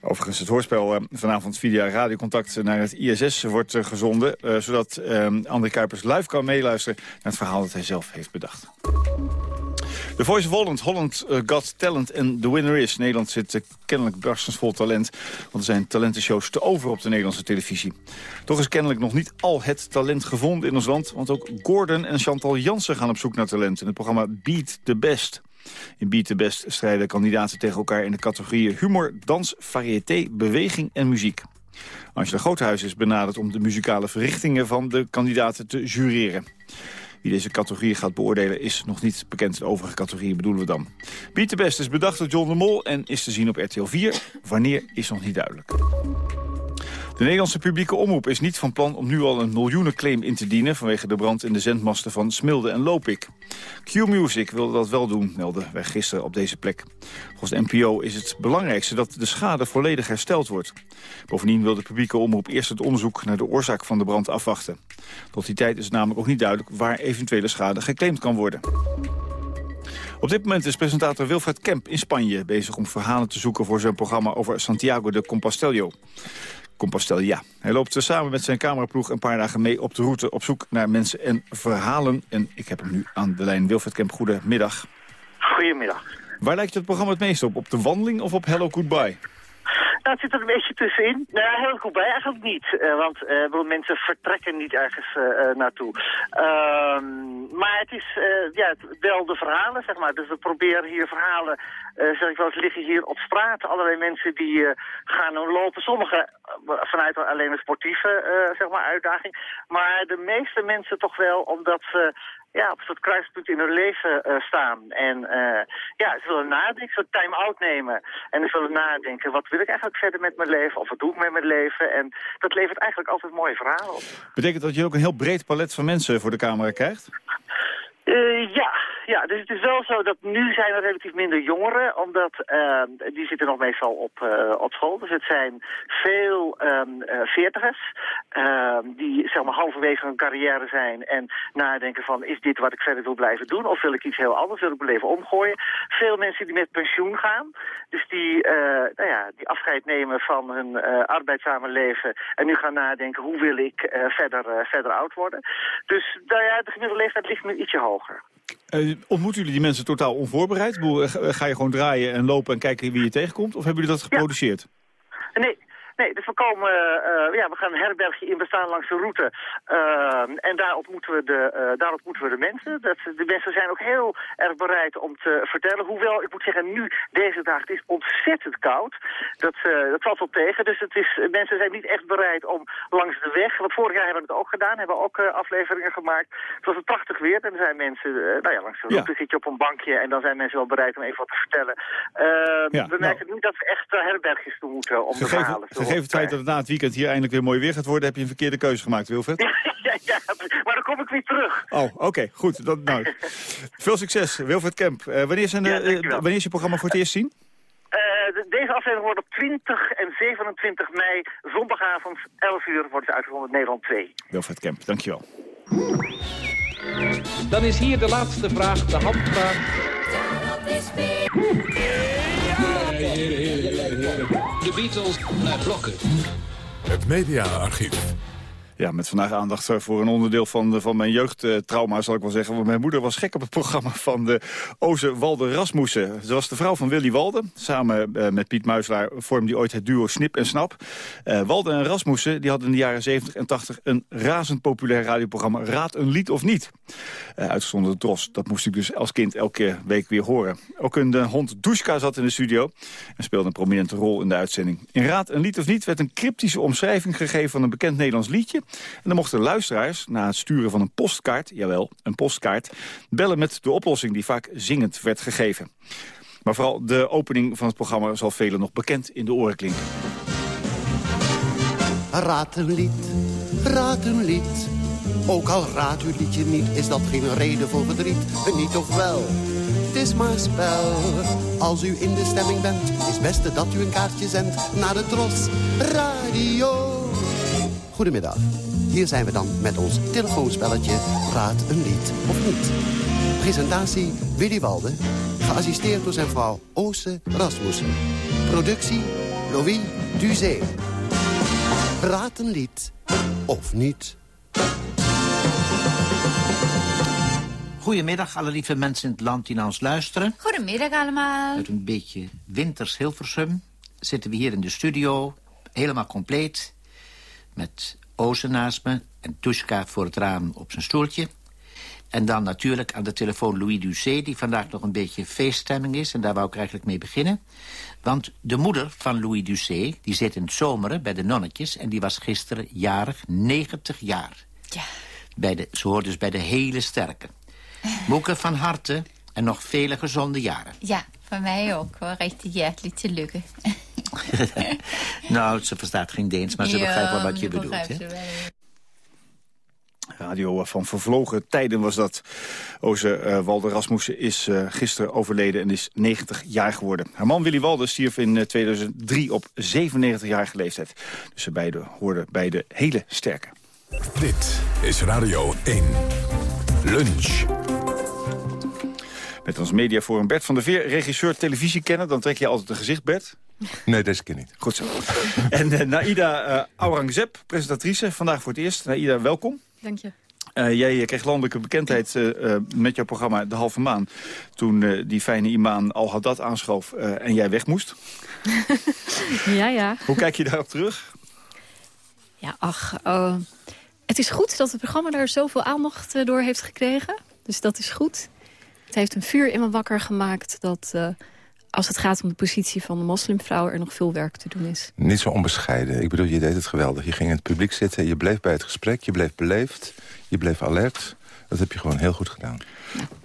Speaker 18: Overigens, het hoorspel eh, vanavond via radiocontact naar het ISS wordt eh, gezonden... eh, zodat André Kuipers live kan meeluisteren naar het verhaal dat hij zelf heeft bedacht. The Voice of Holland, Holland Got Talent en The Winner Is. Nederland zit kennelijk barstensvol talent, want er zijn talentenshows te over op de Nederlandse televisie. Toch is kennelijk nog niet al het talent gevonden in ons land, want ook Gordon en Chantal Jansen gaan op zoek naar talent in het programma Beat the Best. In Beat the Best strijden kandidaten tegen elkaar in de categorieën humor, dans, variété, beweging en muziek. Angela Groothuis is benaderd om de muzikale verrichtingen van de kandidaten te jureren. Wie deze categorie gaat beoordelen is nog niet bekend. De overige categorieën bedoelen we dan. Beat the Best is bedacht door John de Mol en is te zien op RTL 4. Wanneer is nog niet duidelijk. De Nederlandse publieke omroep is niet van plan om nu al een miljoenenclaim in te dienen... vanwege de brand in de zendmasten van Smilde en Lopik. Q-Music wilde dat wel doen, melden wij gisteren op deze plek. Volgens de NPO is het belangrijkste dat de schade volledig hersteld wordt. Bovendien wil de publieke omroep eerst het onderzoek naar de oorzaak van de brand afwachten. Tot die tijd is het namelijk ook niet duidelijk waar eventuele schade geclaimd kan worden. Op dit moment is presentator Wilfred Kemp in Spanje bezig om verhalen te zoeken voor zijn programma over Santiago de Compostela. Compostela. Hij loopt samen met zijn cameraploeg een paar dagen mee op de route op zoek naar mensen en verhalen. En ik heb hem nu aan de lijn. Wilfred Kemp, goedemiddag.
Speaker 25: Goedemiddag.
Speaker 18: Waar lijkt het programma het meest op? Op de wandeling of op Hello Goodbye?
Speaker 26: Nou, het zit er een beetje tussenin. Nou ja, heel goed bij eigenlijk niet. Eh, want uh, mensen vertrekken niet ergens uh, naartoe. Ehm, maar het is ja, wel de verhalen, zeg maar. Dus we proberen hier verhalen, zeg ik wel eens, liggen hier op straat. Allerlei mensen die gaan lopen. Sommigen vanuit alleen een sportieve zeg maar, uitdaging. Maar de meeste mensen toch wel omdat ze ja, op een soort kruispunt in hun leven uh, staan. En uh, ja, ze willen nadenken, ze willen time-out nemen. En ze willen nadenken, wat wil ik eigenlijk verder met mijn leven? Of wat doe ik met mijn leven? En dat levert eigenlijk altijd mooie verhalen op.
Speaker 18: Betekent dat je ook een heel breed palet van mensen voor de camera krijgt?
Speaker 26: Uh, ja, ja, dus het is wel zo dat nu zijn er relatief minder jongeren, omdat uh, die zitten nog meestal op, uh, op school. Dus het zijn veel um, uh, veertigers ehm, die zeg maar halverwege hun carrière zijn en nadenken van is dit wat ik verder wil blijven doen of wil ik iets heel anders, wil ik mijn leven omgooien. Veel mensen die met pensioen gaan, dus die, nou ja, die afscheid nemen van hun arbeidszame leven en nu gaan nadenken hoe wil ik verder, verder oud worden. Dus nou ja, de gemiddelde leeftijd ligt nu ietsje hoger.
Speaker 18: Uh, ontmoeten jullie die mensen totaal onvoorbereid? Ga je gewoon draaien en lopen en kijken wie je tegenkomt? Of hebben jullie dat geproduceerd?
Speaker 26: Ja. Nee, Nee, dus we komen, uh, ja, we gaan een herbergje in, we staan langs de route. Uh, en daar ontmoeten we de, uh, daar ontmoeten we de mensen. Dat, de mensen zijn ook heel erg bereid om te vertellen. Hoewel, ik moet zeggen, nu, deze dag, het is ontzettend koud. Dat, dat valt wel tegen. Dus het is, mensen zijn niet echt bereid om langs de weg. Want vorig jaar hebben we het ook gedaan, hebben we ook afleveringen gemaakt. Het was een prachtig weer en dan zijn mensen, nou ja, langs de route ja. zit je op een bankje en dan zijn mensen wel bereid om even wat te vertellen. Ja, we merken nou. nu dat we echt herbergjes toe moeten om
Speaker 18: Gegeven,
Speaker 26: de verhalen te
Speaker 18: Gegeven het feit dat het na het weekend hier eindelijk weer mooi weer gaat worden... heb je een verkeerde keuze gemaakt, Wilfred?
Speaker 26: Ja, ja, ja maar dan kom ik weer terug.
Speaker 18: Oh, oké, okay, goed. Dat, nou, veel succes, Wilfred Kemp. Uh, wanneer, zijn, uh, ja, wanneer is je programma voor het eerst zien?
Speaker 26: Uh, deze aflevering wordt op 20 en 27 mei, zondagavond, 11 uur, wordt ze uitgezonden in Nederland 2.
Speaker 18: Wilfred Kemp, dankjewel.
Speaker 27: Dan is hier de laatste vraag, de handvraag. De Beatles naar blokken.
Speaker 1: Het mediaarchief.
Speaker 18: Ja, met vandaag aandacht voor een onderdeel van, van mijn jeugdtrauma, zal ik wel zeggen. Want mijn moeder was gek op het programma van de Oze Walde Rasmussen. Ze was de vrouw van Willy Walde. Samen uh, met Piet Muislaar vormde die ooit het duo Snip en Snap. Uh, Walde en Rasmussen die hadden in de jaren 70 en 80 een razend populair radioprogramma Raad een lied of niet. Uh, uitgezonden de Tros. Dat moest ik dus als kind elke week weer horen. Ook een hond Dushka zat in de studio en speelde een prominente rol in de uitzending. In Raad een lied of niet werd een cryptische omschrijving gegeven van een bekend Nederlands liedje. En dan mochten luisteraars, na het sturen van een postkaart, jawel, een postkaart, bellen met de oplossing die vaak zingend werd gegeven. Maar vooral de opening van het programma zal velen nog bekend in de oren klinken.
Speaker 28: Raad een lied, raad een lied. Ook al raadt uw liedje niet, is dat geen reden voor verdriet. Niet of wel, het is maar spel. Als u in de stemming bent, is het beste dat u een kaartje zendt naar de Tros Radio. Goedemiddag. Hier zijn we dan met ons telefoonspelletje Raad een lied of niet. Presentatie Willy Walde, geassisteerd door zijn vrouw Oose Rasmussen. Productie Louis Duzé. Raad een lied of niet.
Speaker 29: Goedemiddag, alle lieve mensen in het land die naar ons luisteren.
Speaker 25: Goedemiddag allemaal.
Speaker 29: Met een beetje winters Hilversum zitten we hier in de studio, helemaal compleet met Ozen naast me en Tushka voor het raam op zijn stoeltje. En dan natuurlijk aan de telefoon Louis Ducé, die vandaag nog een beetje feeststemming is. En daar wou ik eigenlijk mee beginnen. Want de moeder van Louis Ducé, die zit in het zomeren bij de nonnetjes... en die was gisteren jarig 90 jaar.
Speaker 25: Ja.
Speaker 29: Bij de, ze hoort dus bij de hele sterke. Moeke van harte en nog vele gezonde jaren.
Speaker 25: Ja, van mij ook hoor. Hjärtligt te lukken.
Speaker 29: nou, ze verstaat geen Deens, maar ze
Speaker 25: Ja,
Speaker 29: begrijpt wel wat je bedoelt. Hè?
Speaker 18: Radio van vervlogen tijden was dat. Oze eh, Walde Rasmussen is eh, gisteren overleden en is 90 jaar geworden. Haar man Willy Walde stierf in eh, 2003 op 97-jarige leeftijd. Dus ze beiden hoorden bij de hele sterke.
Speaker 1: Dit is Radio 1. Lunch.
Speaker 18: Met ons mediaforum Bert van der Veer, regisseur televisie kennen. Dan trek je altijd een gezicht, Bert.
Speaker 30: Nee, deze keer niet.
Speaker 18: Goed zo. en eh, Naida eh Aurangzeb, presentatrice, vandaag voor het eerst. Naida, welkom.
Speaker 31: Dank je.
Speaker 18: Eh, jij kreeg landelijke bekendheid met jouw programma De Halve Maan. Toen eh, die fijne imam al had dat aanschoof eh, en jij weg moest.
Speaker 32: Ja, ja.
Speaker 18: Hoe kijk je daarop terug?
Speaker 32: Ja, ach, eh, het is goed dat het programma daar zoveel aandacht door heeft gekregen. Dus dat is goed. Het heeft een vuur in me wakker gemaakt dat... eh, als het gaat om de positie van de moslimvrouw... er nog veel werk te doen is.
Speaker 33: Niet zo onbescheiden. Ik bedoel, je deed het geweldig. Je ging in het publiek zitten, je bleef bij het gesprek, je bleef beleefd, je bleef alert. Dat heb je gewoon heel goed gedaan.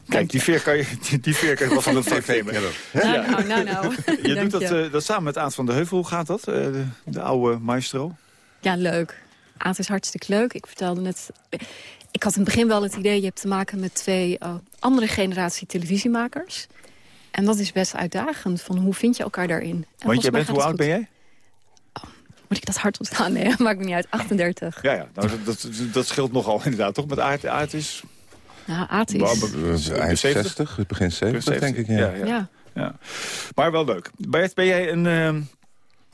Speaker 18: Kijk, die veer kan je, die, die veer kan je wel van het vak nemen.
Speaker 32: Nou, nou, nou, nou.
Speaker 18: Je doet dat, eh, dat samen met Aad van de Heuvel. Hoe gaat dat, eh, de, de oude maestro?
Speaker 32: Ja, leuk. Aad is hartstikke leuk. Ik vertelde net... Ik had in het begin wel het idee... je hebt te maken met twee eh, andere generatie televisiemakers. En dat is best uitdagend. Van hoe vind je elkaar daarin? En
Speaker 18: Want jij bent, hoe oud ben jij?
Speaker 32: Moet ik dat hard ontstaan? Nee, maakt me niet uit. 38.
Speaker 18: Ja, ja nou, dat, dat, dat scheelt nogal inderdaad, toch? Met Aard, Aard is...
Speaker 32: Nou, Aad is...
Speaker 33: Uh, eind 60, begin 70, denk ik. Ja.
Speaker 18: Ja, ja.
Speaker 32: Ja.
Speaker 18: ja. Maar wel leuk. Bert, ben jij een, eh,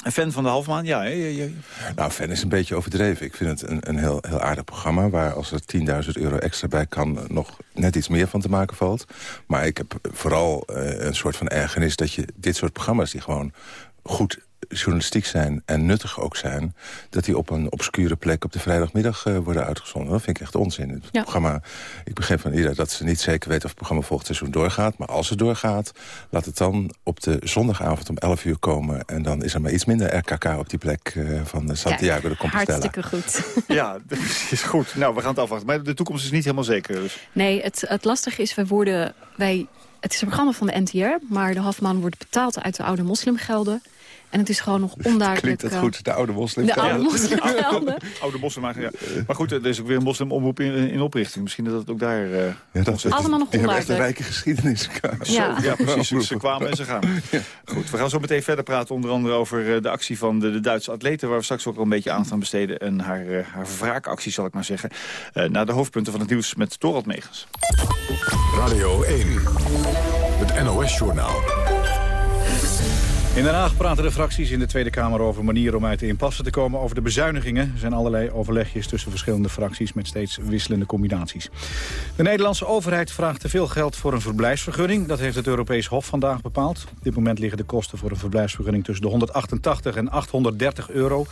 Speaker 18: een fan van de Halfmaan? Ja, hè?
Speaker 33: Nou, fan is een beetje overdreven. Ik vind het een, een heel, heel aardig programma... waar als er 10.000 euro extra bij kan... nog net iets meer van te maken valt. Maar ik heb vooral eh, een soort van ergernis... dat je dit soort programma's die gewoon goed journalistiek zijn... en nuttig ook zijn... dat die op een obscure plek op de vrijdagmiddag eh, worden uitgezonden. Dat vind ik echt onzin. Het
Speaker 32: Ja.
Speaker 33: programma, ik begrijp van ieder dat ze niet zeker weten... of het programma volgend seizoen doorgaat. Maar als het doorgaat, laat het dan op de zondagavond om 11 uur komen... en dan is er maar iets minder RKK op die plek eh, van Santiago de Compostela.
Speaker 32: Hartstikke goed.
Speaker 18: ja, dat is goed. Nou, we gaan het afwachten. Maar de toekomst is niet helemaal zeker. Dus.
Speaker 32: Nee, het, het lastige is, wij worden... Wij, het is een programma van de NTR, maar de Hofman wordt betaald uit de oude moslimgelden. En het is gewoon nog onduidelijk...
Speaker 33: Klinkt dat
Speaker 32: eh,
Speaker 33: goed, de oude moslim?
Speaker 32: De oude
Speaker 18: Ja.
Speaker 32: moslimgelden.
Speaker 18: Oude bossen maken, ja. Maar goed, er is ook weer een moslimomroep in, in oprichting. Misschien dat het ook daar... eh,
Speaker 33: Ja, dat,
Speaker 18: onze-
Speaker 32: Allemaal nog
Speaker 33: die hebben echt een
Speaker 32: onduidelijk.
Speaker 33: rijke geschiedenis.
Speaker 32: Ja.
Speaker 18: Ja, precies. Ze kwamen en ze gaan. Goed, we gaan zo meteen verder praten. Onder andere over eh, de actie van de, de Duitse atleten... waar we straks ook al een beetje aandacht aan besteden. En haar, eh, haar wraakactie, zal ik maar zeggen. Eh naar de hoofdpunten van het nieuws met Dorald Megens.
Speaker 1: Radio 1. Het NOS-journaal.
Speaker 18: In Den Haag praten de fracties in de Tweede Kamer over manieren om uit de impasse te komen over de bezuinigingen. Er zijn allerlei overlegjes tussen verschillende fracties met steeds wisselende combinaties. De Nederlandse overheid vraagt te veel geld voor een verblijfsvergunning. Dat heeft het Europees Hof vandaag bepaald. Op dit moment liggen de kosten voor een verblijfsvergunning tussen de 188 en 830 euro.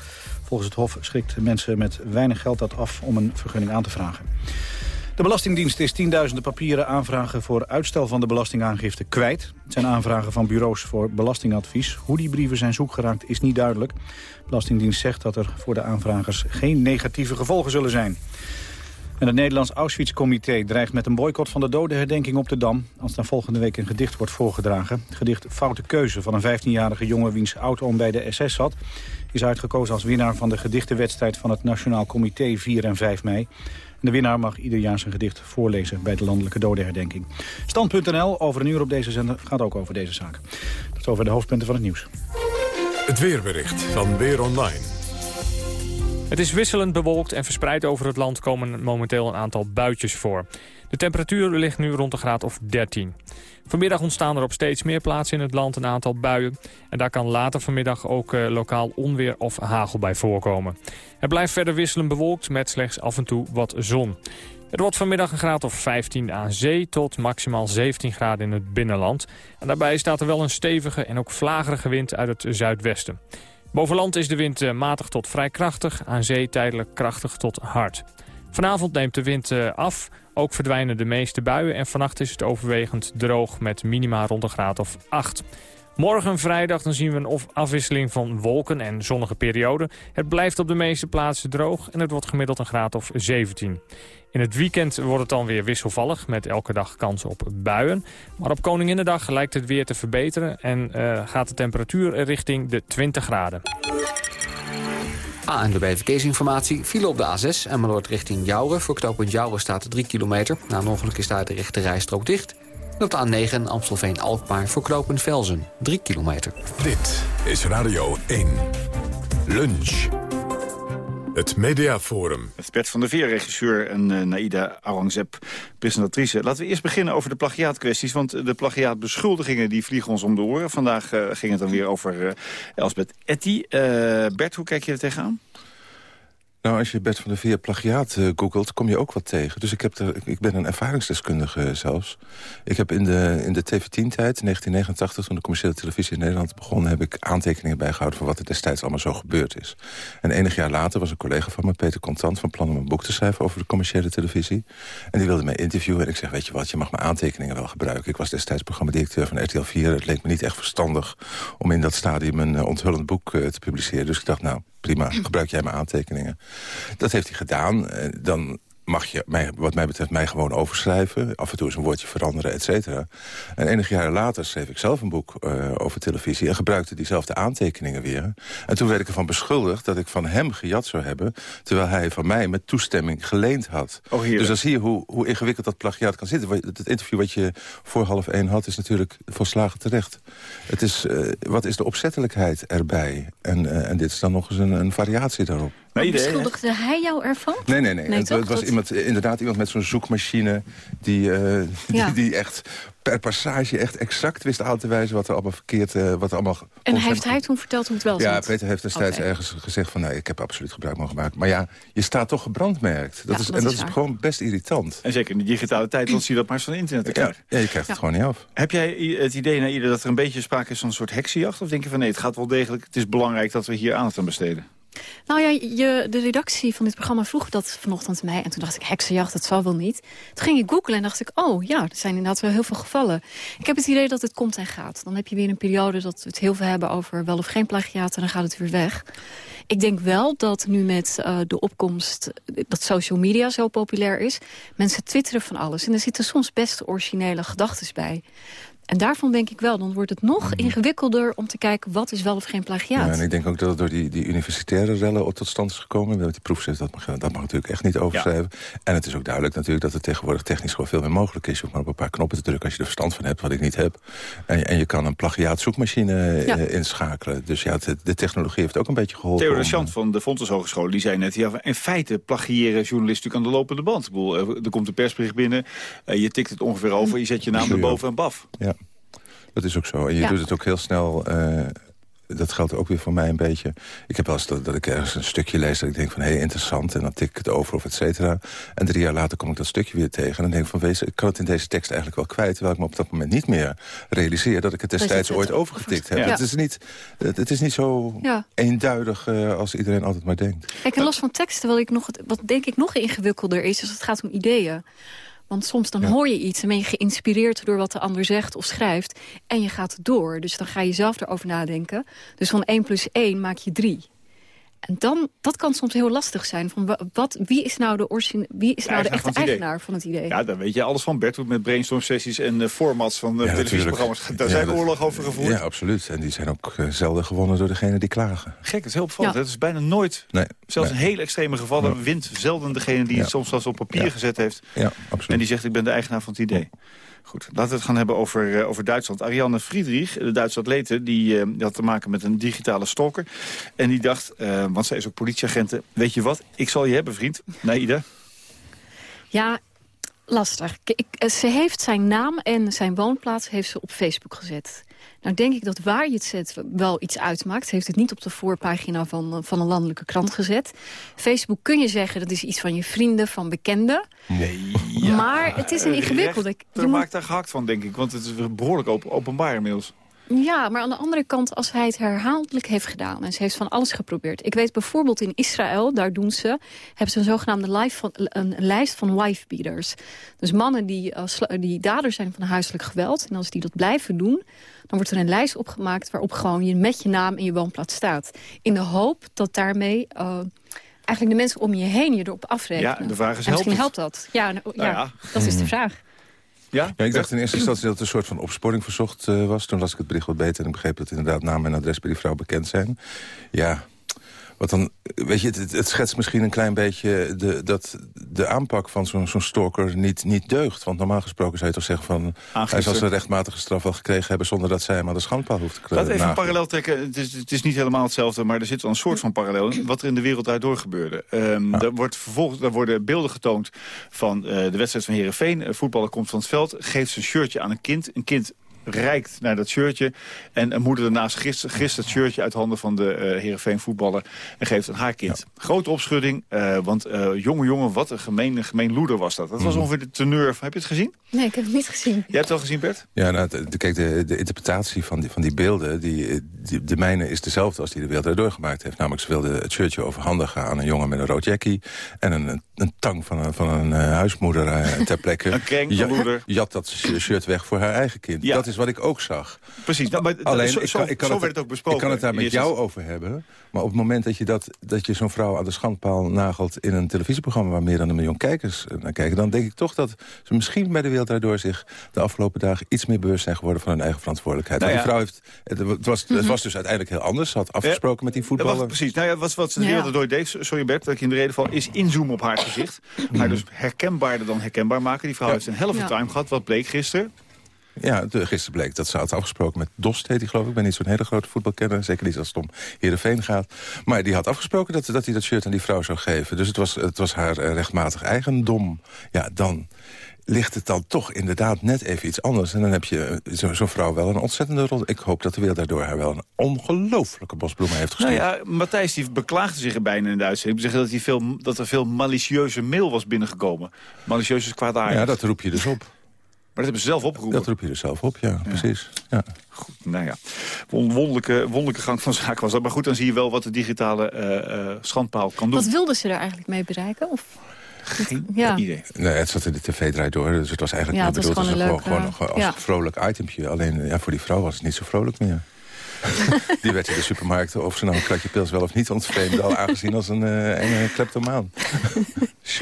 Speaker 18: Volgens het Hof schrikt mensen met weinig geld dat af om een vergunning aan te vragen. De Belastingdienst is tienduizenden papieren aanvragen voor uitstel van de belastingaangifte kwijt. Het zijn aanvragen van bureaus voor belastingadvies. Hoe die brieven zijn zoekgeraakt is niet duidelijk. De Belastingdienst zegt dat er voor de aanvragers geen negatieve gevolgen zullen zijn. En het Nederlands Auschwitz-comité dreigt met een boycott van de dodenherdenking op de Dam... als daar volgende week een gedicht wordt voorgedragen. Het gedicht Foute Keuze van een 15-jarige jongen wiens auto bij de SS zat... is uitgekozen als winnaar van de gedichtenwedstrijd van het Nationaal Comité 4 en 5 mei. De winnaar mag ieder jaar zijn gedicht voorlezen bij de landelijke dodenherdenking. Stand.nl over een uur op deze zender gaat ook over deze zaak. Tot over de hoofdpunten van het nieuws.
Speaker 1: Het weerbericht van Weer Online.
Speaker 19: Het is wisselend bewolkt en verspreid over het land komen momenteel een aantal buitjes voor. De temperatuur ligt nu rond de graad of 13. Vanmiddag ontstaan er op steeds meer plaatsen in het land een aantal buien. En daar kan later vanmiddag ook eh, lokaal onweer of hagel bij voorkomen. Het blijft verder wisselend bewolkt met slechts af en toe wat zon. Het wordt vanmiddag een graad of 15 aan zee tot maximaal 17 graden in het binnenland. En daarbij staat er wel een stevige en ook vlagerige wind uit het zuidwesten. Boven land is de wind eh, matig tot vrij krachtig, aan zee tijdelijk krachtig tot hard. Vanavond neemt de wind eh, af, ook verdwijnen de meeste buien... en vannacht is het overwegend droog met minima rond een graad of 8. Morgen vrijdag dan zien we een afwisseling van wolken en zonnige perioden. Het blijft op de meeste plaatsen droog en het wordt gemiddeld een graad of 17. In het weekend wordt het dan weer wisselvallig met elke dag kans op buien. Maar op Koninginnedag lijkt het weer te verbeteren en eh, gaat de temperatuur richting de 20 graden.
Speaker 34: ANWB Verkeersinformatie. File op de A6 Emmeloord richting Jouren. Voor knooppunt Jouren staat 3 kilometer. Na een ongeluk is daar de rechte rijstrook dicht. En op de A9 Amstelveen-Alkmaar voor knooppunt Velzen. 3 kilometer.
Speaker 1: Dit is Radio 1. Lunch. Het Mediaforum.
Speaker 18: Met Bert van der Veer, regisseur, en uh, Naida Aurangzeb, presentatrice. Laten we eerst beginnen over de plagiaatkwesties. Want de plagiaatbeschuldigingen die vliegen ons om de oren. Vandaag uh, ging het dan weer over uh, Elsbeth Etty. Bert, hoe kijk je er tegenaan?
Speaker 33: Nou, als je Bert van der Veer plagiaat uh, googelt, kom je ook wat tegen. Dus ik, heb ik ben een ervaringsdeskundige zelfs. Ik heb in de, in de TV10-tijd, 1989, toen de commerciële televisie in Nederland begon... heb ik aantekeningen bijgehouden van wat er destijds allemaal zo gebeurd is. En enig jaar later was een collega van me, Peter Contant... van plan om een boek te schrijven over de commerciële televisie. En die wilde mij interviewen en ik zeg, weet je wat, je mag mijn aantekeningen wel gebruiken. Ik was destijds programmadirecteur van RTL 4. Het leek me niet echt verstandig om in dat stadium een uh, onthullend boek te publiceren. Dus ik dacht, nou, prima, gebruik jij mijn aantekeningen. Dat heeft hij gedaan. Dan mag je, mij, wat mij betreft, mij gewoon overschrijven. Af en toe eens een woordje veranderen, et cetera. En enige jaren later schreef ik zelf een boek uh, over televisie... en gebruikte diezelfde aantekeningen weer. En toen werd ik ervan beschuldigd dat ik van hem gejat zou hebben... terwijl hij van mij met toestemming geleend had.
Speaker 18: Oh,
Speaker 33: dus dan zie je hoe, hoe ingewikkeld dat plagiaat kan zitten. Het interview wat je voor half één had, is natuurlijk volslagen terecht. Het is, uh, wat is de opzettelijkheid erbij? En, uh, en dit is dan nog eens een, een variatie daarop.
Speaker 32: Nee, Beschuldigde hij jou ervan?
Speaker 33: Nee, nee, nee.
Speaker 32: nee
Speaker 33: het, het was
Speaker 32: dat...
Speaker 33: iemand, inderdaad iemand met zo'n zoekmachine... Die, uh,
Speaker 32: ja.
Speaker 33: die, die, echt per passage echt exact wist aan te wijzen... wat er allemaal verkeerd... Uh, wat er allemaal
Speaker 32: en heeft hij toen verteld hoe het wel zat?
Speaker 33: Ja, Peter heeft destijds
Speaker 32: okay.
Speaker 33: ergens gezegd van... nee, ik heb absoluut gebruik mogen maken. Maar ja, je staat toch gebrandmerkt. Dat
Speaker 32: ja,
Speaker 33: is,
Speaker 32: dat
Speaker 33: en dat
Speaker 32: is,
Speaker 33: is gewoon best irritant.
Speaker 18: En zeker in de digitale tijd, dan zie je dat maar eens van internet te krijgen.
Speaker 33: Ja, je krijgt het gewoon niet af.
Speaker 18: Heb jij het idee, naar ieder dat er een beetje sprake is van een soort heksenjacht? Of denk je van nee, het gaat wel degelijk... het is belangrijk dat we hier aandacht aan besteden?
Speaker 32: Nou ja, de redactie van dit programma vroeg dat vanochtend mij. En toen dacht ik, heksenjacht, dat zal wel niet. Toen ging ik googlen en dacht ik, oh ja, er zijn inderdaad wel heel veel gevallen. Ik heb het idee dat het komt en gaat. Dan heb je weer een periode dat we het heel veel hebben over wel of geen plagiaat. En dan gaat het weer weg. Ik denk wel dat nu met uh, de opkomst, dat social media zo populair is... mensen twitteren van alles. En er zitten soms best originele gedachten bij. En daarvan denk ik wel, dan wordt het nog ingewikkelder om te kijken wat is wel of geen plagiaat.
Speaker 33: Ja, en ik denk ook dat het door die, die universitaire rellen tot stand is gekomen. Met die proefschrift, dat mag, dat mag natuurlijk echt niet overschrijven. Ja. En het is ook duidelijk natuurlijk dat het tegenwoordig technisch gewoon veel meer mogelijk is. Je hoeft maar op een paar knoppen te drukken als je er verstand van hebt, wat ik niet heb. En, en je kan een plagiaat zoekmachine ja. uh, inschakelen. Dus ja, de, de, technologie heeft ook een beetje geholpen.
Speaker 18: Theo de Chant van de Fontes Hogeschool, die zei net... Ja, in feite plagiëren journalisten natuurlijk aan de lopende band. Ik bedoel, er komt een persbericht binnen, je tikt het ongeveer over... je zet je naam erboven en baf.
Speaker 33: Ja. Dat is ook zo. En je ja. doet het ook heel snel... Uh, dat geldt ook weer voor mij een beetje. Ik heb wel eens dat, dat ik ergens een stukje lees... dat ik denk van, hé, hey, interessant. En dan tik ik het over of et cetera. En drie jaar later kom ik dat stukje weer tegen. En dan denk ik van, wees, ik kan het in deze tekst eigenlijk wel kwijt... terwijl ik me op dat moment niet meer realiseer... dat ik het destijds ooit overgetikt heb. Ja. Het, is niet, het, het, is niet zo ja. eenduidig uh, als iedereen altijd maar denkt.
Speaker 32: Kijk, en los van teksten, wat, ik nog, wat denk ik nog ingewikkelder is... als het gaat om ideeën. Want soms dan ja. hoor je iets en ben je geïnspireerd door wat de ander zegt of schrijft. En je gaat door. Dus dan ga je zelf erover nadenken. Dus van 1 plus 1 maak je 3. En dan, dat kan soms heel lastig zijn. Van wat, wie is nou de, origine, wie is de, nou de echte van eigenaar van het idee?
Speaker 18: Ja, daar weet je alles van. Bert met brainstorm sessies en uh, formats van uh, ja, televisieprogramma's. Daar ja, zijn dat, oorlog over gevoerd.
Speaker 33: Ja, absoluut. En die zijn ook uh, zelden gewonnen door degene die klagen.
Speaker 18: Gek, het is heel opvallend. Ja. Het is bijna nooit,
Speaker 33: nee,
Speaker 18: zelfs
Speaker 33: nee.
Speaker 18: in hele extreme gevallen... wint zelden degene die het soms zelfs op papier gezet heeft.
Speaker 33: Ja, absoluut.
Speaker 18: En die zegt, ik ben de eigenaar van het idee. Goed, laten we het gaan hebben over, uh, over Duitsland. Ariane Friedrich, de Duitse atlete, die, uh, die, had te maken met een digitale stalker. En die dacht, uh, want zij is ook politieagenten... weet je wat, ik zal je hebben, vriend. Naida?
Speaker 32: Ja, lastig. Ik, ze heeft zijn naam en zijn woonplaats heeft ze op Facebook gezet. Nou denk ik dat waar je het zet wel iets uitmaakt. Heeft het niet op de voorpagina van, van een landelijke krant gezet. Facebook kun je zeggen, dat is iets van je vrienden, van bekenden.
Speaker 18: Nee, ja.
Speaker 32: Maar het is een ingewikkelde...
Speaker 18: Je moet... maakt daar gehakt van, denk ik. Want het is behoorlijk open, openbaar inmiddels.
Speaker 32: Ja, maar aan de andere kant, als hij het herhaaldelijk heeft gedaan... en ze heeft van alles geprobeerd. Ik weet bijvoorbeeld in Israël, daar doen ze... hebben ze een zogenaamde live van, een lijst van wifebeaters. Dus mannen die, uh, die daders zijn van huiselijk geweld... en als die dat blijven doen... dan wordt er een lijst opgemaakt waarop gewoon je met je naam en je woonplaats staat. In de hoop dat daarmee... Uh, eigenlijk de mensen om je heen je erop afrekenen.
Speaker 18: Ja, de vraag is,
Speaker 32: misschien
Speaker 18: helpt,
Speaker 32: helpt dat. Ja, nou,
Speaker 18: nou
Speaker 32: ja, ja, dat is de vraag.
Speaker 18: Ja?
Speaker 33: ik dacht in eerste instantie dat het een soort van opsporing verzocht uh, was. Toen las ik het bericht wat beter en ik begreep dat inderdaad naam en adres bij die vrouw bekend zijn. Ja, wat dan, weet je, het, het schetst misschien een klein beetje de, dat de aanpak van zo'n zo'n stalker niet, niet deugt. Want normaal gesproken zou je toch zeggen van... Aangifte. hij zal zijn rechtmatige straf al gekregen hebben... zonder dat zij hem aan de schandpaal hoeft te krijgen.
Speaker 18: We even een parallel trekken. Het is, het is niet helemaal hetzelfde, maar er zit wel een soort van parallel in. Wat er in de wereld daardoor gebeurde. Um, ja. er, wordt vervolgens, er worden beelden getoond van uh, de wedstrijd van Heerenveen. Een voetballer komt van het veld, geeft zijn shirtje aan een kind. Een kind reikt naar dat shirtje. En een moeder daarnaast grist, grist het shirtje uit handen van de uh, Heerenveen voetballer. En geeft het haar kind. Grote opschudding, uh, want uh, jonge jongen, wat een gemeen, gemeen loeder was dat. Dat was
Speaker 33: Mhm.
Speaker 18: ongeveer de teneur. Heb je het gezien?
Speaker 32: Nee, ik heb het niet gezien.
Speaker 18: Jij hebt het al gezien, Bert?
Speaker 33: Ja, nou, de, kijk, de, de interpretatie van die, van die beelden... Die, die- de mijne is dezelfde als die de wereld erdoor gemaakt heeft. Namelijk, ze wilde het shirtje overhandigen aan een jongen met een rood jackie... en een, een tang van een, van een eh, huismoeder eh, ter plekke.
Speaker 18: Een krenk,
Speaker 33: Ja-. Jat dat shirt weg voor haar eigen kind.
Speaker 18: Ja.
Speaker 33: Dat is wat ik ook zag.
Speaker 18: Precies, nou, maar
Speaker 33: Alleen,
Speaker 18: zo,
Speaker 33: ik kan, ik kan
Speaker 18: zo
Speaker 33: het,
Speaker 18: werd het ook besproken.
Speaker 33: Ik kan het daar met jou over hebben. Maar op het moment dat je, dat, dat je zo'n vrouw aan de schandpaal nagelt... in een televisieprogramma waar meer dan een miljoen kijkers eh, naar kijken... dan denk ik toch dat ze misschien bij de wereld daardoor zich... de afgelopen dagen iets meer bewust zijn geworden van hun eigen verantwoordelijkheid.
Speaker 18: Nou
Speaker 33: die vrouw heeft, het, het was, het
Speaker 18: Mhm.
Speaker 33: was dus uiteindelijk heel anders. Ze had afgesproken met die voetballer.
Speaker 18: precies. Nou ja, wat, wat de wereld erdoor deed, sorry Bert, dat ik je in de reden val, is inzoomen op haar gezicht. Haar dus herkenbaarder dan herkenbaar maken. Die vrouw heeft een helft
Speaker 33: Ja.
Speaker 18: time gehad. Wat bleek gisteren?
Speaker 33: Ja, de, gisteren bleek dat ze had afgesproken met Dost, heet hij geloof ik. Ik ben niet zo'n hele grote voetbalkenner, zeker niet als het om Heerenveen gaat. Maar die had afgesproken dat, dat hij dat shirt aan die vrouw zou geven. Dus het was, het was haar eh, rechtmatig eigendom. Ja, dan ligt het dan toch inderdaad net even iets anders. En dan heb je eh, zo- zo'n vrouw wel een ontzettende rol. Ik hoop dat de wereld daardoor haar wel een ongelooflijke bosbloemen heeft
Speaker 18: Nou
Speaker 33: gestuurd.
Speaker 18: ja, Matthijs die beklaagde zich er bijna in de uitzending. Zeggen dat, hij veel, dat er veel malicieuze mail was binnengekomen. Malicieus is kwaadaardig.
Speaker 33: Ja, dat roep je dus op.
Speaker 18: Maar dat hebben ze zelf opgeroepen.
Speaker 33: Dat roep je dus zelf op, ja, precies. Ja.
Speaker 18: Nou ja, Won- wonderlijke, wonderlijke gang van zaken was dat. Maar goed, dan zie je wel wat de digitale eh, eh, schandpaal kan doen.
Speaker 32: Wat wilden ze er eigenlijk mee bereiken? Of...
Speaker 18: Geen
Speaker 32: Ja.
Speaker 18: idee.
Speaker 33: Nee, het zat in de tv-draai door, dus het was eigenlijk
Speaker 32: Ja, het was gewoon
Speaker 33: als
Speaker 32: een leuk,
Speaker 33: gewoon,
Speaker 32: eh,
Speaker 33: gewoon als
Speaker 32: ja.
Speaker 33: een vrolijk itempje. Alleen ja, voor die vrouw was het niet zo vrolijk meer. die werd in de supermarkt, of ze nou een kratje pils wel of niet ontvreemde... al aangezien als een uh, enge kleptomaan.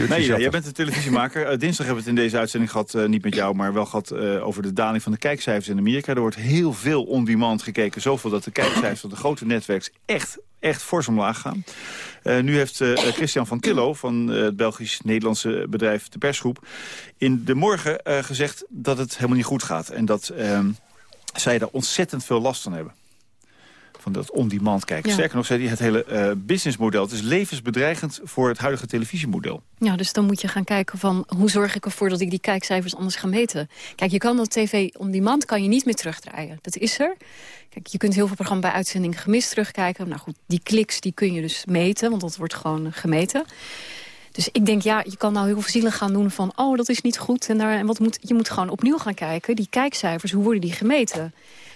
Speaker 18: Nee, ja, jij bent een televisiemaker. Eh, dinsdag hebben we het in deze uitzending gehad, eh, niet met jou... maar wel gehad eh, over de daling van de kijkcijfers in Amerika. Er wordt heel veel on-demand gekeken. Zoveel dat de kijkcijfers van de grote netwerks echt, echt fors omlaag gaan. Eh, nu heeft eh, Christian van Tillo van eh, het Belgisch-Nederlandse bedrijf De Persgroep... in de morgen eh, gezegd dat het helemaal niet goed gaat. En dat ehm, zij daar ontzettend veel last van hebben van dat on-demand kijken.
Speaker 32: Ja.
Speaker 18: Sterker nog, zei hij, het hele eh, businessmodel... het is levensbedreigend voor het huidige televisiemodel.
Speaker 32: Ja, dus dan moet je gaan kijken van hoe zorg ik ervoor dat ik die kijkcijfers anders ga meten. Kijk, je kan dat tv on demand kan je niet meer terugdraaien. Dat is er. Kijk, je kunt heel veel programma's bij uitzending gemist terugkijken. Nou goed, die kliks die kun je dus meten, want dat wordt gewoon gemeten. Dus ik denk, ja, je kan nou heel veel zielig gaan doen van... oh, dat is niet goed. En, daar, en wat moet, je moet gewoon opnieuw gaan kijken. Die kijkcijfers, hoe worden die gemeten?